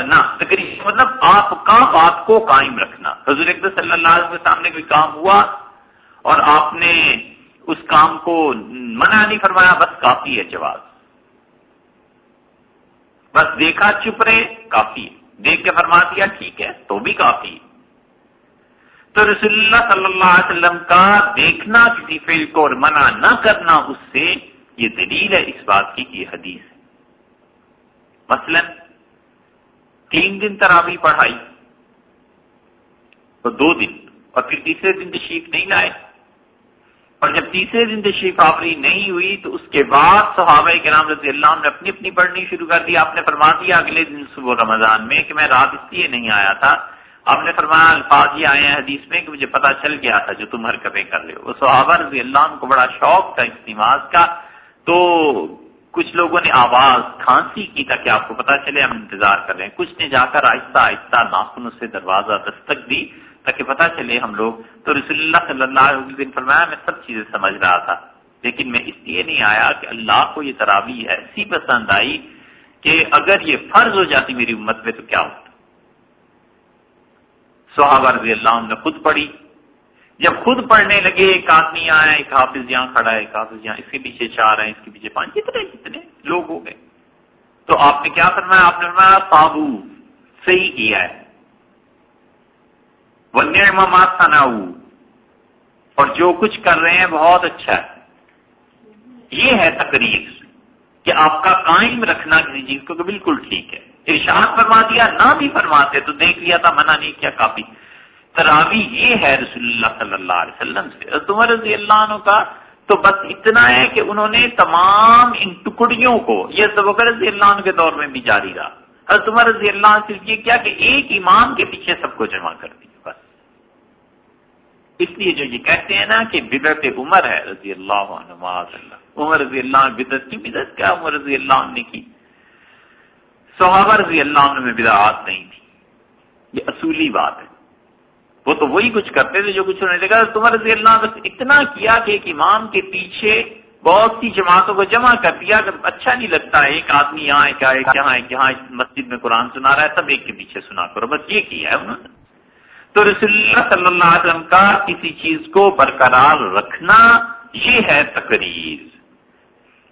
نہ تقریر مطلب آپ کا بات کو قائم رکھنا۔ حضور صلی اللہ علیہ وسلم کے سامنے کوئی کام ہوا اور آپ نے اس کام کو منع نہیں فرمایا، بس کافی ہے جواب۔ بس دیکھا چپ رہے، کافی ہے۔ دیکھ کے فرما دیا، ٹھیک ہے، تو بھی کافی ہے۔ تو رسول اللہ صلی اللہ علیہ وسلم کا دیکھنا کسی فیل کو اور منع نہ کرنا، اس سے یہ دلیل ہے اس بات کی یہ حدیث ہے۔ مثلا، تین دن تراوی پڑھائی، تو دو دن، اور پھر تیسرے دن تشریف نہیں لائے۔ اور جب تیسرے دن تشریف آفری نہیں ہوئی تو اس کے بعد صحابہ کے نام رضی اللہ نے اپنی اپنی پڑھنی شروع کر دی۔ آپ نے فرما دیا اگلے دن صبح رمضان میں کہ میں رات اس لیے نہیں آیا تھا۔ آپ نے فرمایا الفاظ یہ آئے ہیں حدیث میں کہ مجھے پتا چل گیا تھا جو تم حرکتیں کر رہے ہو۔ وہ صحابہ رضی اللہ کو بڑا شوق تھا اس نماز کا۔ تو کچھ لوگوں نے آواز کھانسی کی تاکہ آپ کو پتا چلے ہم انتظار کر رہے ہیں۔ کچھ نے جا کر آہستہ آہستہ ناخن سے دروازہ دستک دی۔ تاکہ پتا چلے ہم لوگ تو رسول اللہ صلی اللہ علیہ وسلم فرمایا، میں سب چیزیں سمجھ رہا تھا، لیکن میں اس لیے نہیں آیا کہ اللہ کو یہ تراوی ایسی پسند آئی کہ اگر یہ فرض ہو جاتی میری امت میں تو کیا ہوتا؟ صحابہ رضی اللہ عنہ نے خود پڑھی۔ جب خود پڑھنے لگے، ایک آدمی آیا، ایک حافظ یہاں کھڑا ہے، ایک حافظ یہاں اس کے پیچھے چار ہیں، اس کے پیچھے پانچ کتنے کتنے لوگ ہو گئے۔ تو آپ نے کیا فرمایا؟ آپ نے فرمایا صابو صحیح کیا ہے۔ وہ اور جو کچھ کر رہے ہیں بہت اچھا ہے۔ یہ ہے تقریر کہ آپ کا قائم رکھنا کسی چیز کو بالکل ٹھیک ہے۔ ارشاد فرما دیا، نہ بھی فرماتے، تو دیکھ لیا تھا، منع نہیں کیا کافی۔ تراوی یہ ہے رسول اللہ صلی اللہ علیہ وسلم سے۔ تمہر رضی اللہ عنہ کا تو بس اتنا ہے کہ انہوں نے تمام ان ٹکڑیوں کو، یہ سبکر رضی اللہ عنہ کے دور میں بھی جاری رہا۔ حضرت عمر رضی اللہ عنہ صرف یہ کیا کہ ایک امام کے پیچھے سب کو جمع کر دیا۔ اس لیے جو یہ کہتے ہیں نا کہ بدت عمر ہے، رضی اللہ عنہ اللہ۔ عمر رضی اللہ عنہ بدت کی بدت کیا عمر رضی اللہ عنہ نے کی؟ صحابہ رضی اللہ عنہ میں بدعات نہیں تھی۔ یہ اصولی بات ہے۔ وہ تو وہی کچھ کرتے تھے جو کچھ انہوں نے دیکھا تمہارے رضی اللہ بس اتنا کیا کہ ایک امام کے پیچھے بہت سی جماعتوں کو جمع کر دیا۔ اچھا نہیں لگتا ہے ایک آدمی یہاں ایک یہاں ایک یہاں مسجد میں قرآن سنا رہا ہے، سب ایک کے پیچھے سنا کرو۔ بس یہ کیا ہے انہوں نے؟ تو رسول اللہ صلی اللہ علیہ وسلم کا کسی چیز کو برقرار رکھنا یہ ہے تقریر۔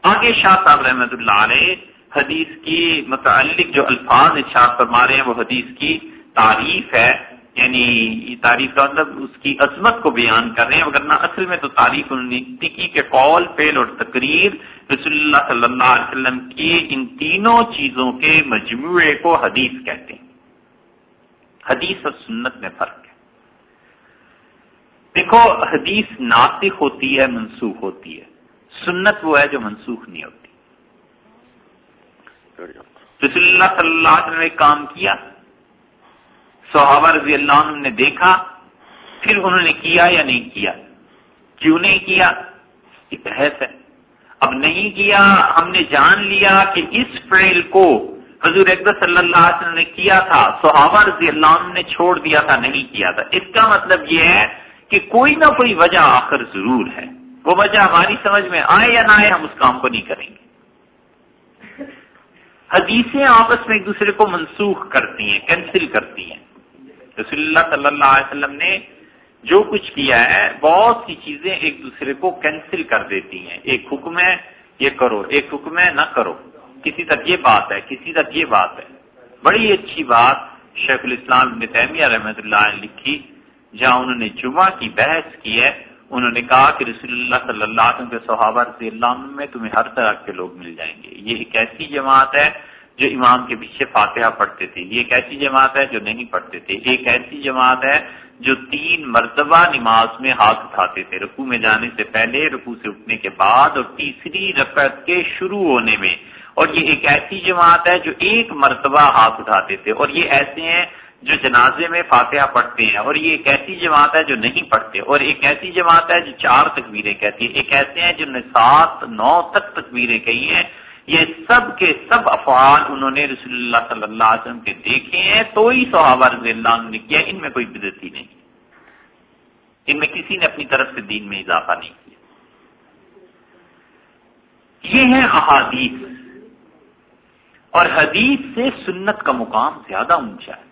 آگے شاہ صاحب رحمت اللہ علیہ حدیث کی متعلق جو الفاظ ارشاد فرما رہے ہیں وہ حدیث کی تعریف ہے۔ یعنی تعریف کا مطلب اس کی عظمت کو بیان کر رہے ہیں، ورنہ اصل میں تو تعریف کی کہ قول فیل اور تقریر رسول اللہ صلی اللہ علیہ وسلم کی ان تینوں چیزوں کے مجموعے کو حدیث کہتے ہیں۔ حدیث اور سنت میں فرق ہے۔ دیکھو، حدیث ناسخ ہوتی ہے، منسوخ ہوتی ہے۔ سنت وہ ہے جو منسوخ نہیں ہوتی۔ رسول اللہ صلی اللہ علیہ وسلم نے کام کیا۔ صحابہ رضی اللہ عنہ نے دیکھا، پھر انہوں نے کیا یا نہیں کیا؟ کیوں نہیں کیا؟ یہ بحث ہے۔ اب نہیں کیا، ہم نے جان لیا کہ اس فیل کو حضور اکبر صلی اللہ علیہ وسلم نے کیا تھا، صحابہ رضی اللہ عنہ نے چھوڑ دیا تھا، نہیں کیا تھا۔ اس کا مطلب یہ ہے کہ کوئی نہ کوئی وجہ آخر ضرور ہے۔ وہ وجہ ہماری سمجھ میں آئے یا نہ آئے، ہم اس کام کو نہیں کریں گے۔ حدیثیں آپس میں ایک دوسرے کو منسوخ کرتی ہیں کینسل کرتی ہیں۔ رسول اللہ صلی اللہ علیہ وسلم نے جو کچھ کیا ہے، بہت سی چیزیں ایک دوسرے کو کینسل کر دیتی ہیں۔ ایک حکم ہے، یہ کرو، ایک حکم ہے، نہ کرو۔ کسی تک یہ بات ہے، کسی تک یہ بات ہے۔ بڑی اچھی بات شیخ الاسلام ابن تیمیہ رحمت اللہ نے لکھی، جہاں انہوں نے جمعہ کی بحث کی ہے۔ انہوں نے کہا کہ رسول اللہ صلی اللہ علیہ وسلم کے صحابہ رضی اللہ عنہ میں تمہیں ہر طرح کے لوگ مل جائیں گے۔ یہ ایک ایسی جماعت ہے جو امام کے پیچھے فاتحہ پڑھتے تھے۔ یہ ایک ایسی جماعت ہے جو نہیں پڑھتے تھے۔ ایک ایسی جماعت ہے جو تین مرتبہ نماز میں ہاتھ اٹھاتے تھے۔ رکو میں جانے سے پہلے رکو سے اٹھنے کے بعد اور تیسری رکعت کے شروع ہونے میں اور یہ ایک ایسی جماعت ہے جو ایک مرتبہ ہاتھ اٹھاتے تھے اور یہ ایسے ہیں جو جنازے میں فاتحہ پڑھتے ہیں اور یہ ایک ایسی جماعت ہے جو نہیں پڑھتے اور ایک ایسی جماعت ہے جو چار تکبیریں کہتی ہے ایک ایسے ہیں جنہوں نے سات نو تک تکبیریں کہی ہیں یہ سب کے سب افعال انہوں نے رسول اللہ صلی اللہ علیہ وسلم کے دیکھے ہیں تو ہی صحابہ رضی اللہ عنہ نے کیا ان میں کوئی بدتی نہیں ان میں کسی نے اپنی طرف سے دین میں اضافہ نہیں کیا یہ ہے احادیث اور حدیث سے سنت کا مقام زیادہ اونچا ہے۔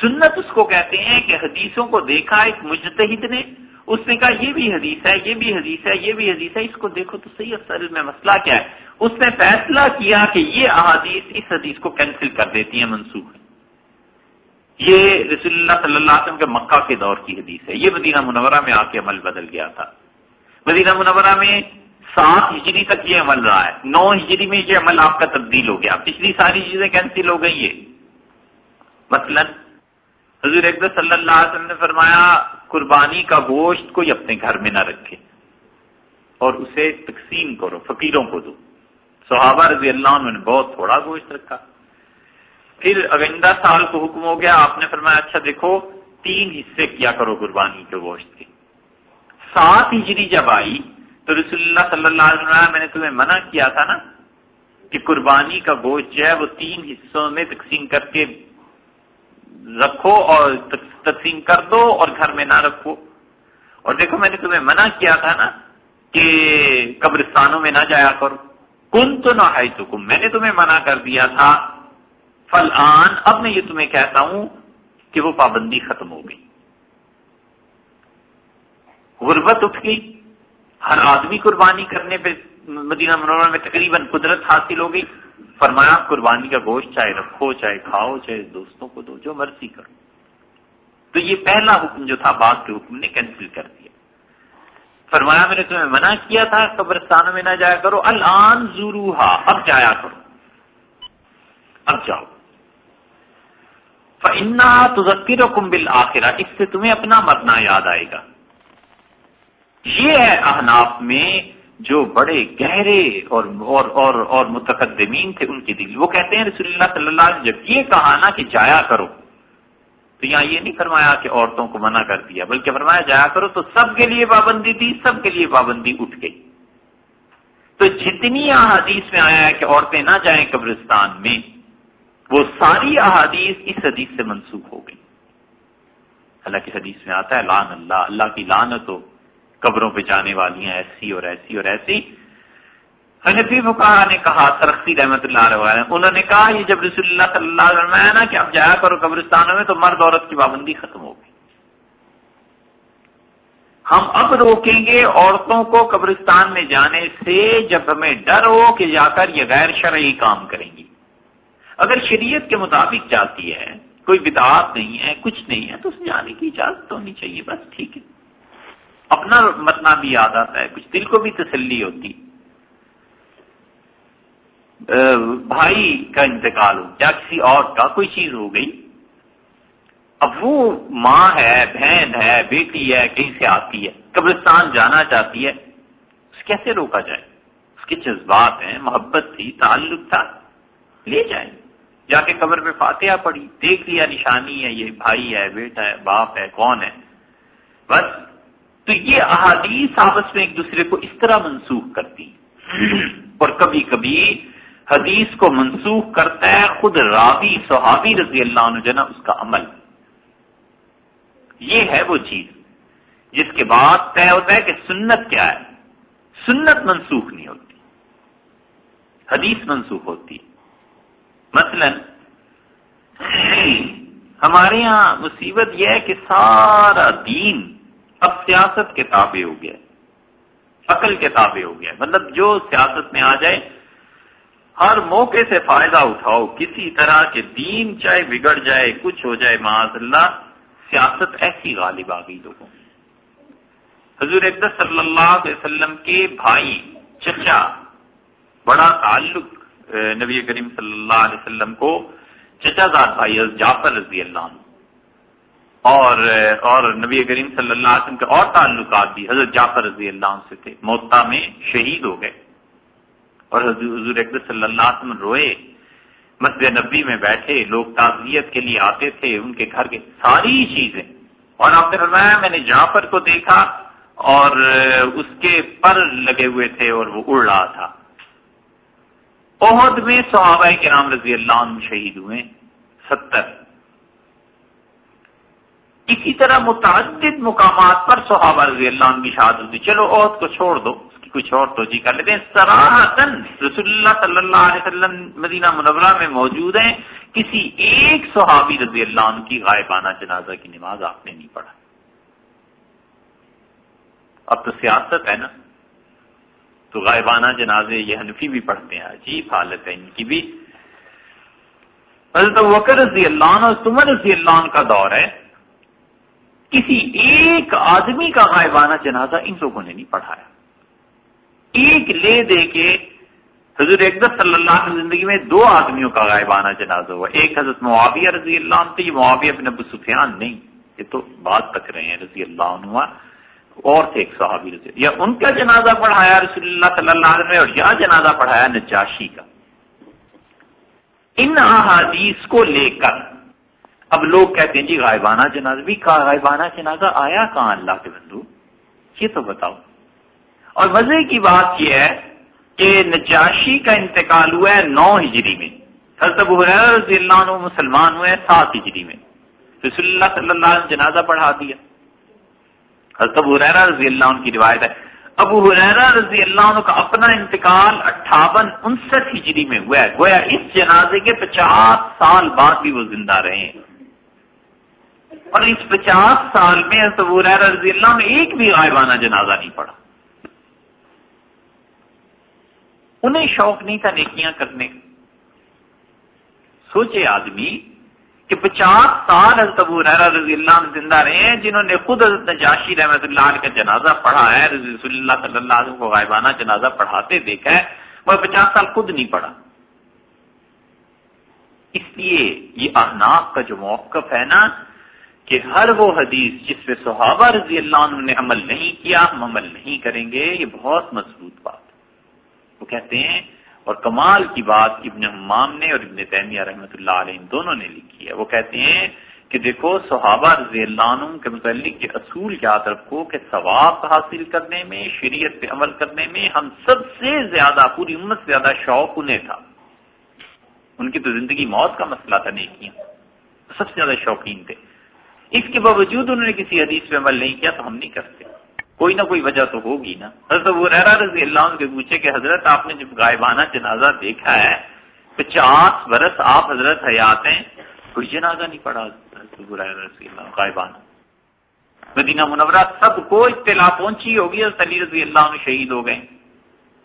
سنت اس کو کہتے ہیں کہ حدیثوں کو دیکھا ایک مجتہد نے، اس نے کہا یہ بھی حدیث ہے، یہ بھی حدیث ہے، یہ بھی حدیث ہے، اس کو دیکھو تو صحیح اصل میں مسئلہ کیا ہے۔ اس نے فیصلہ کیا کہ یہ احادیث اس حدیث کو کینسل کر دیتی ہیں، منسوخ یہ رسول اللہ صلی اللہ علیہ وسلم کے مکہ کے دور کی حدیث ہے۔ یہ مدینہ منورہ میں آ کے عمل بدل گیا تھا۔ مدینہ منورہ میں سات ہجری تک یہ عمل رہا ہے۔ نو ہجری میں یہ عمل آپ کا تبدیل ہو گیا۔ پچھلی ساری چیزیں کینسل ہو گئی ہے مثلاً حضور اکبر صلی اللہ علیہ وسلم نے فرمایا، قربانی کا گوشت کوئی اپنے گھر میں نہ رکھے اور اسے تقسیم کرو، فقیروں کو دو۔ صحابہ رضی اللہ عنہ نے بہت تھوڑا گوشت رکھا۔ پھر اگندہ سال کو حکم ہو گیا۔ آپ نے فرمایا اچھا دیکھو، تین حصے کیا کرو قربانی کے گوشت کے۔ سات ہجری جب آئی تو رسول اللہ صلی اللہ علیہ وسلم میں نے تمہیں منع کیا تھا نا کہ قربانی کا گوشت جو ہے وہ تین حصوں میں تقسیم کر کے رکھو اور تقسیم کر دو اور گھر میں نہ رکھو۔ اور دیکھو میں نے تمہیں منع کیا تھا نا کہ قبرستانوں میں نہ جایا کرو۔ کن تو نہ آئی تو میں نے تمہیں منع کر دیا تھا۔ فل آن اب میں یہ تمہیں کہتا ہوں کہ وہ پابندی ختم ہو گئی۔ غربت اٹھ گئی۔ ہر آدمی قربانی کرنے پہ مدینہ منورہ میں تقریباً قدرت حاصل ہو گئی فرمایا قربانی کا گوشت چاہے رکھو چاہے کھاؤ چاہے دوستوں کو دو، جو مرضی کرو۔ تو یہ پہلا حکم جو تھا، بعد کے حکم نے کینسل کر دیا۔ فرمایا، میں نے تمہیں منع کیا تھا، قبرستانوں میں نہ جایا کرو۔ الان زوروہا، اب جایا کرو۔ اب جاؤ۔ فنا تو ذکر و کمبل اس سے تمہیں اپنا مرنا یاد آئے گا۔ یہ ہے احناف میں جو بڑے گہرے اور اور اور, اور متقدمین تھے ان کی دل وہ کہتے ہیں رسول اللہ صلی اللہ علیہ وسلم جب یہ کہا نا کہ جایا کرو تو یہاں یہ نہیں فرمایا کہ عورتوں کو منع کر دیا بلکہ فرمایا جایا کرو تو سب کے لیے پابندی تھی سب کے لیے پابندی اٹھ گئی۔ تو جتنی احادیث میں آیا ہے کہ عورتیں نہ جائیں قبرستان میں وہ ساری احادیث اس حدیث سے منسوخ ہو گئی۔ اللہ کی حدیث میں آتا ہے لان اللہ اللہ کی لانت ہو۔ قبروں پہ جانے والی ہیں، ایسی اور ایسی اور ایسی۔ حنفی فکا نے کہا، ترقی رحمت اللہ علیہ انہوں نے کہا، یہ جب رسول اللہ صلی اللہ علیہ وسلم ہے نا کہ اب جایا کرو قبرستانوں میں، تو مرد عورت کی پابندی ختم ہوگی ہم اب روکیں گے عورتوں کو قبرستان میں جانے سے جب ہمیں ڈر ہو کہ جا کر یہ غیر شرعی کام کریں گی۔ اگر شریعت کے مطابق جاتی ہے، کوئی بدعات نہیں ہے، کچھ نہیں ہے، تو اس جانے کی اجازت ہونی چاہیے، بس ٹھیک ہے۔ اپنا متنا بھی یاد آتا ہے، کچھ دل کو بھی تسلی ہوتی۔ بھائی کا انتقال ہو، یا کسی اور کا کوئی چیز ہو گئی۔ اب وہ ماں ہے، بہن ہے، بیٹی ہے، کہیں سے آتی ہے، قبرستان جانا چاہتی ہے، اس کیسے روکا جائے؟ اس کے جذبات ہیں، محبت تھی، تعلق تھا، لے جائیں۔ جا کے قبر پہ فاتحہ پڑی دیکھ لیا نشانی ہے، یہ بھائی ہے، بیٹا ہے، باپ ہے، کون ہے؟ بس تو یہ احادیث آپس میں ایک دوسرے کو اس طرح منسوخ کرتی اور کبھی کبھی حدیث کو منسوخ کرتا ہے خود راوی صحابی رضی اللہ عنہ جنا اس کا عمل۔ یہ ہے وہ چیز جس کے بعد طے ہوتا ہے کہ سنت کیا ہے۔ سنت منسوخ نہیں ہوتی۔ حدیث منسوخ ہوتی۔ مثلا ہمارے یہاں مصیبت یہ ہے کہ سارا دین اب سیاست کے تابع ہو گیا عقل کے تابع ہو گیا مطلب جو سیاست میں آ جائے ہر موقع سے فائدہ اٹھاؤ۔ کسی طرح کے دین چاہے بگڑ جائے، کچھ ہو جائے، معاذ اللہ، سیاست ایسی غالب آ گئی لوگوں حضور اقدس صلی اللہ علیہ وسلم کے بھائی، چچا، بڑا تعلق، نبی کریم صلی اللہ علیہ وسلم کو چچا زاد بھائی جعفر رضی اللہ عنہ۔ اور اور نبی کریم صلی اللہ علیہ وسلم کے اور تعلقات بھی حضرت جعفر رضی اللہ عنہ سے تھے۔ موتا میں شہید ہو گئے۔ اور حضور اقدس صلی اللہ علیہ وسلم روئے۔ مسجد نبی میں بیٹھے۔ لوگ تعزیت کے لیے آتے تھے۔ ان کے گھر کے ساری چیزیں۔ اور آپ نے فرمایا، میں نے جعفر کو دیکھا اور اس کے پر لگے ہوئے تھے اور وہ اڑ رہا تھا۔ عہد میں صحابہ کے نام رضی اللہ عنہ شہید ہوئے۔ ستر۔ اسی طرح متعدد مقامات پر صحابہ رضی اللہ عنہ کی شہادت ہوتی چلو عہد کو چھوڑ دو، اس کی کچھ اور توجہ کر لیتے ہیں۔ سراہتن رسول اللہ صلی اللہ علیہ وسلم مدینہ منورہ میں موجود ہیں۔ کسی ایک صحابی رضی اللہ عنہ کی غائبانہ جنازہ کی نماز آپ نے نہیں پڑھا۔ اب تو سیاست ہے نا۔ تو غائبانہ جنازے یہ حنفی بھی پڑھتے ہیں، عجیب حالت ہے ان کی بھی۔ حضرت وکر رضی اللہ عنہ اور سمر رضی اللہ عنہ کا دور ہے۔ کسی ایک آدمی کا غائبانہ جنازہ ان لوگوں نے نہیں پڑھایا۔ ایک لے دے کے حضور اقدس صلی اللہ علیہ زندگی میں دو آدمیوں کا غائبانہ جنازہ ہوا۔ ایک حضرت معاویہ رضی اللہ عنہ، یہ معاویہ ابن ابو سفیان نہیں، یہ تو بات تک رہے ہیں، رضی اللہ عنہ اور تھے ایک صحابی رضی یا ان کا جنازہ پڑھایا رسول اللہ صلی اللہ علیہ وسلم اور یا جنازہ پڑھایا نجاشی کا۔ ان احادیث کو لے کر اب لوگ کہتے ہیں جی غائبانہ جنازہ، بھی غائبانہ جنازہ آیا کہاں اللہ کے بندو؟ یہ تو بتاؤ۔ اور مزے کی بات یہ ہے کہ نجاشی کا انتقال ہوا ہے نو ہجری میں۔ حضرت ابو رضی اللہ عنہ مسلمان ہوئے سات ہجری میں۔ رسول اللہ صلی اللہ علیہ وسلم جنازہ پڑھا دیا۔ حضرت ابو حریرہ رضی اللہ عنہ کی روایت ہے۔ ابو حریرہ رضی اللہ عنہ کا اپنا انتقال اٹھاون انسٹھ ہجری میں ہوا ہے۔ گویا اس جنازے کے پچاس سال بعد بھی وہ زندہ رہے ہیں۔ اور اس پچاس سال میں حضرت ابو حریرہ رضی اللہ عنہ ایک بھی غائبانہ جنازہ نہیں پڑا انہیں شوق نہیں تھا نیکیاں کرنے کا۔ سوچے آدمی کہ پچاس سال حضرت ابو رضی اللہ عنہ زندہ رہے ہیں، جنہوں نے خود حضرت نجاشی رحمت اللہ علیہ کا جنازہ پڑھا ہے، رسول اللہ صلی اللہ علیہ کو غائبانہ جنازہ پڑھاتے دیکھا ہے وہ پچاس سال خود نہیں پڑھا۔ اس لیے یہ احناف کا جو موقف ہے نا کہ ہر وہ حدیث جس پہ صحابہ رضی اللہ عنہ نے عمل نہیں کیا، ہم عمل نہیں کریں گے، یہ بہت مضبوط بات وہ کہتے ہیں، اور کمال کی بات ابن حمام نے اور ابن تیمیہ رحمۃ اللہ علیہ دونوں نے لکھی ہے۔ وہ کہتے ہیں کہ دیکھو، صحابہ رضی اللہ عنہ کے متعلق کے اصول یاد رکھو کہ ثواب حاصل کرنے میں، شریعت پہ عمل کرنے میں ہم سب سے زیادہ، پوری امت سے زیادہ شوق انہیں تھا۔ ان کی تو زندگی موت کا مسئلہ تھا نہیں کیا سب سے زیادہ شوقین تھے۔ اس کے باوجود انہوں نے کسی حدیث پہ عمل نہیں کیا تو ہم نہیں کرتے۔ کوئی نہ کوئی وجہ تو ہوگی نا۔ حضرت ابو رضی اللہ عنہ کے پوچھے کہ حضرت، آپ نے جب غائبانہ جنازہ دیکھا ہے، پچاس برس آپ حضرت حیات ہیں، کوئی جنازہ نہیں پڑا رضی اللہ غائبانہ۔ مدینہ منورہ سب کو اطلاع پہنچی ہوگی، حضرت علی رضی اللہ عنہ شہید ہو گئے۔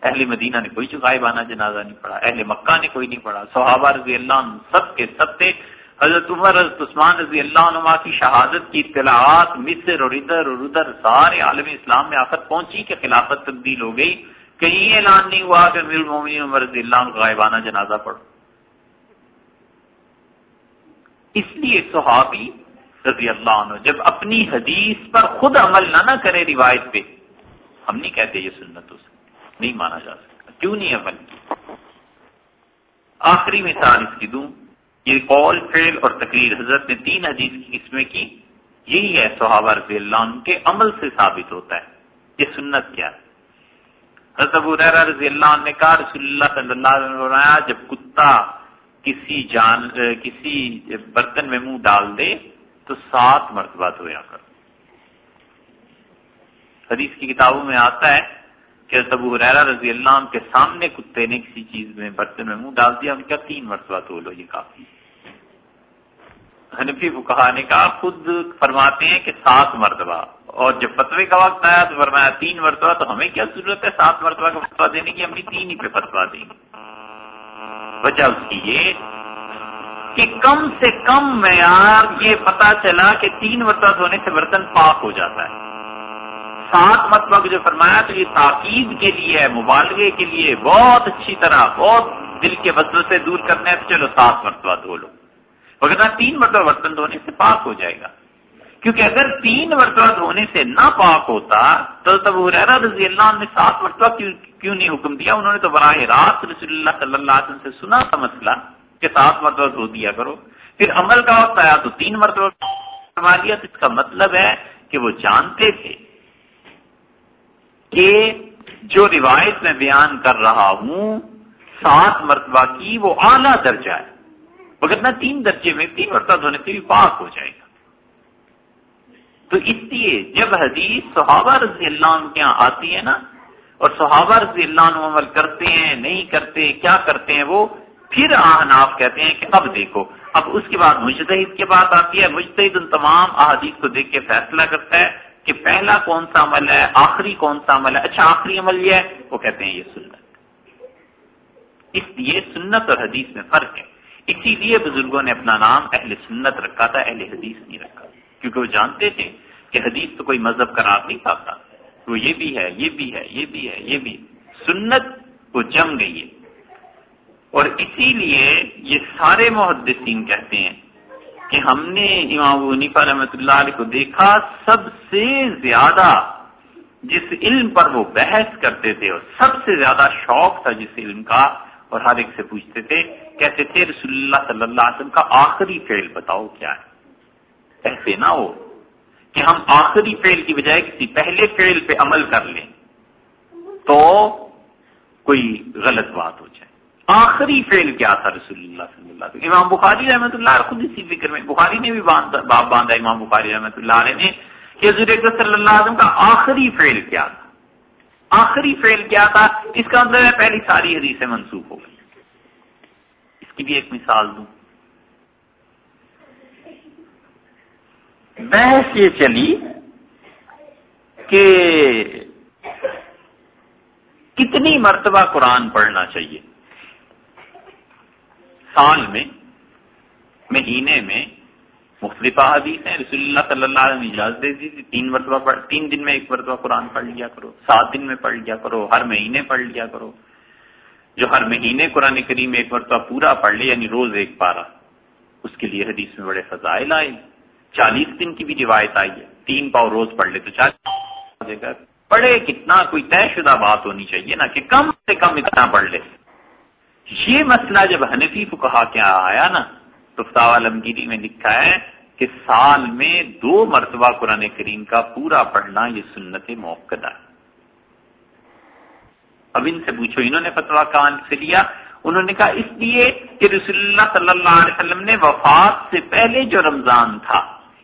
اہل مدینہ نے کوئی غائبانہ جنازہ نہیں پڑھا، اہل مکہ نے کوئی نہیں پڑھا۔ صحابہ رضی اللہ عنہ سب کے سب تھے۔ حضرت عمر حضرت عثمان رضی اللہ عنہ کی شہادت کی اطلاعات مصر اور ادھر اور ادھر سارے عالم اسلام میں آفت پہنچی کہ خلافت تبدیل ہو گئی کہیں اعلان نہیں ہوا کہ امیر المومنین عمر رضی اللہ عنہ غائبانہ جنازہ پڑھو۔ اس لیے صحابی رضی اللہ عنہ جب اپنی حدیث پر خود عمل نہ نہ کرے روایت پہ، ہم نہیں کہتے یہ سنت اس نہیں مانا جا سکتا، کیوں نہیں عمل کی آخری مثال اس کی دوں۔ یہ قول، فعل اور تقریر حضرت نے تین حدیث کی قسمیں کی۔ یہی ہے صحابہ رضی اللہ عنہ کے عمل سے ثابت ہوتا ہے۔ یہ سنت کیا ہے؟ حضرت ابو رضی اللہ عنہ نے کہا، رسول اللہ صلی اللہ علیہ وسلم جب کتا کسی جان، کسی برتن میں منہ ڈال دے تو سات مرتبہ دھویا کر۔ حدیث کی کتابوں میں آتا ہے کہ ابو حریرہ رضی اللہ عنہ کے سامنے کتے نے کسی چیز میں برتن میں منہ ڈال دیا، ان کا تین مرتبہ تو لو، یہ کافی حنفی کہا نے کہا، خود فرماتے ہیں کہ سات مرتبہ۔ اور جب فتوے کا وقت آیا تو فرمایا، تین مرتبہ تو ہمیں کیا ضرورت ہے؟ سات مرتبہ کا فتوا دینے کی، ہم بھی تین ہی پہ فتوا دیں گے۔ وجہ اس کی یہ کہ کم سے کم معیار یہ پتا چلا کہ تین مرتبہ دھونے سے برتن پاک ہو جاتا ہے۔ سات مرتبہ جو فرمایا تو یہ تاکید کے لیے ہے، مبالغے کے لیے، بہت اچھی طرح، بہت دل کے بدل سے دور کرنا ہے تو چلو، سات مرتبہ دھو لو۔ وغیرہ تین مرتبہ برتن دھونے سے پاک ہو جائے گا۔ کیونکہ اگر تین مرتبہ دھونے سے نہ پاک ہوتا، تو تب رضی اللہ عنہ نے سات مرتبہ کیوں نہیں حکم دیا؟ انہوں نے تو براہ راست رسول اللہ صلی اللہ علیہ وسلم سے سنا تھا مسئلہ کہ سات مرتبہ دھو دیا کرو۔ پھر عمل کا وقت آیا تو تین مرتبہ فرما دیا۔ تو اس کا مطلب ہے کہ وہ جانتے تھے کہ جو روایت میں بیان کر رہا ہوں، سات مرتبہ کی وہ اعلیٰ درجہ ہے۔ مگر نہ تین درجے میں، تین مرتبہ دھونے سے بھی پاک ہو جائے گا۔ تو اس لیے جب حدیث صحابہ رضی اللہ عنہ کے یہاں آتی ہے نا، اور صحابہ رضی اللہ عنہ عمل کرتے ہیں، نہیں کرتے، کیا کرتے ہیں وہ؟ پھر آناف کہتے ہیں کہ اب دیکھو، اب اس کے بعد مجتہد کے بات آتی ہے۔ مجتہد ان تمام احادیث کو دیکھ کے فیصلہ کرتا ہے کہ پہلا کون سا عمل ہے، آخری کون سا عمل ہے۔ اچھا آخری عمل یہ ہے، وہ کہتے ہیں یہ سنت۔ اس لیے سنت اور حدیث میں فرق ہے۔ اسی لیے بزرگوں نے اپنا نام اہل سنت رکھا تھا، اہل حدیث نہیں رکھا۔ کیونکہ وہ جانتے تھے کہ حدیث تو کوئی مذہب قرار نہیں پاتا وہ یہ بھی ہے، یہ بھی ہے، یہ بھی ہے، یہ بھی۔ سنت وہ جم گئی ہے اور اسی لیے یہ سارے محدثین کہتے ہیں کہ ہم نے امام ونیفا رحمۃ اللہ علیہ کو دیکھا، سب سے زیادہ جس علم پر وہ بحث کرتے تھے اور سب سے زیادہ شوق تھا جس علم کا، اور ہر ایک سے پوچھتے تھے کہتے تھے رسول اللہ صلی اللہ علیہ وسلم کا آخری فعل بتاؤ کیا ہے؟ ایسے نہ ہو کہ ہم آخری فعل کی بجائے کسی پہلے فعل پہ عمل کر لیں تو کوئی غلط بات ہو جائے۔ آخری فعل کیا تھا رسول اللہ صلی اللہ علیہ وسلم؟ امام بخاری رحمۃ اللہ خود اسی فکر میں، بخاری نے بھی باب باندھا امام بخاری رحمۃ اللہ علیہ نے کہ حضور صلی اللہ علیہ وسلم کا آخری فعل کیا تھا۔ آخری فیل کیا تھا؟ اس کا مطلب ہے پہلی ساری حدیثیں منسوخ ہو گئی۔ کی بھی ایک مثال دوں۔ بحث یہ چلی کہ کتنی مرتبہ قرآن پڑھنا چاہیے۔ سال میں، مہینے میں مختلف حدیث ہیں۔ رسول اللہ صلی اللہ علیہ وسلم اجازت دے دی تھی تین مرتبہ پڑھ، تین دن میں ایک مرتبہ قرآن پڑھ لیا کرو، سات دن میں پڑھ لیا کرو، ہر مہینے پڑھ لیا کرو۔ جو ہر مہینے قرآن کریم ایک مرتبہ پورا پڑھ لے یعنی روز ایک پارا اس کے لیے حدیث میں بڑے فضائل آئے۔ چالیس دن کی بھی روایت آئی ہے۔ تین پاؤ روز پڑھ لے تو چالیس پڑھے کتنا کوئی طے شدہ بات ہونی چاہیے نا کہ کم سے کم اتنا پڑھ لے۔ یہ مسئلہ جب حنفی کو کہا کیا آیا نا عالمگیری میں لکھا ہے کہ سال میں دو مرتبہ قرآن کریم کا پورا پڑھنا یہ سنت موقع ہے۔ اب ان سے پوچھو، انہوں نے فتوا کان سے لیا؟ انہوں نے کہا، اس لیے کہ رسول اللہ صلی اللہ علیہ وسلم نے وفات سے پہلے جو رمضان تھا،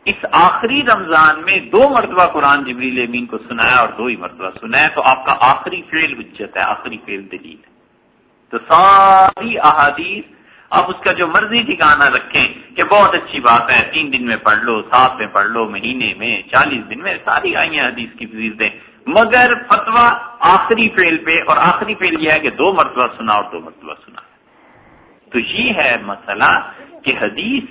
اس آخری رمضان میں دو مرتبہ قرآن جبریل امین کو سنایا اور دو ہی مرتبہ سنایا، تو آپ کا آخری فیل حجت ہے، آخری فیل دلیل ہے۔ تو ساری احادیث، آپ اس کا جو مرضی ٹھکانا رکھیں کہ بہت اچھی بات ہے، تین دن میں پڑھ لو، سات میں پڑھ لو، مہینے میں، چالیس دن میں، ساری آئی ہیں حدیث کی فضیل دیں مگر فتوا آخری فیل پہ اور آخری فیل یہ ہے کہ دو مرتبہ سنا اور دو مرتبہ سنا۔ تو یہ ہے مسئلہ کہ حدیث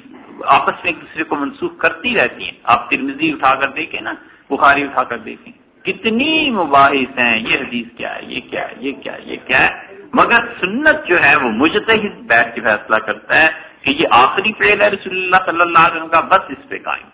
آپس میں ایک دوسرے کو منسوخ کرتی رہتی ہیں۔ آپ ترمزی اٹھا کر دیکھیں نا، بخاری اٹھا کر دیکھیں۔ کتنی مباحث ہیں، یہ حدیث کیا ہے، یہ کیا ہے، یہ کیا ہے، یہ کیا ہے۔ مگر سنت جو ہے وہ مجتہد بیٹھ کے فیصلہ کرتا ہے کہ یہ آخری فعل ہے رسول اللہ صلی اللہ علیہ وسلم کا، بس اس پہ قائم۔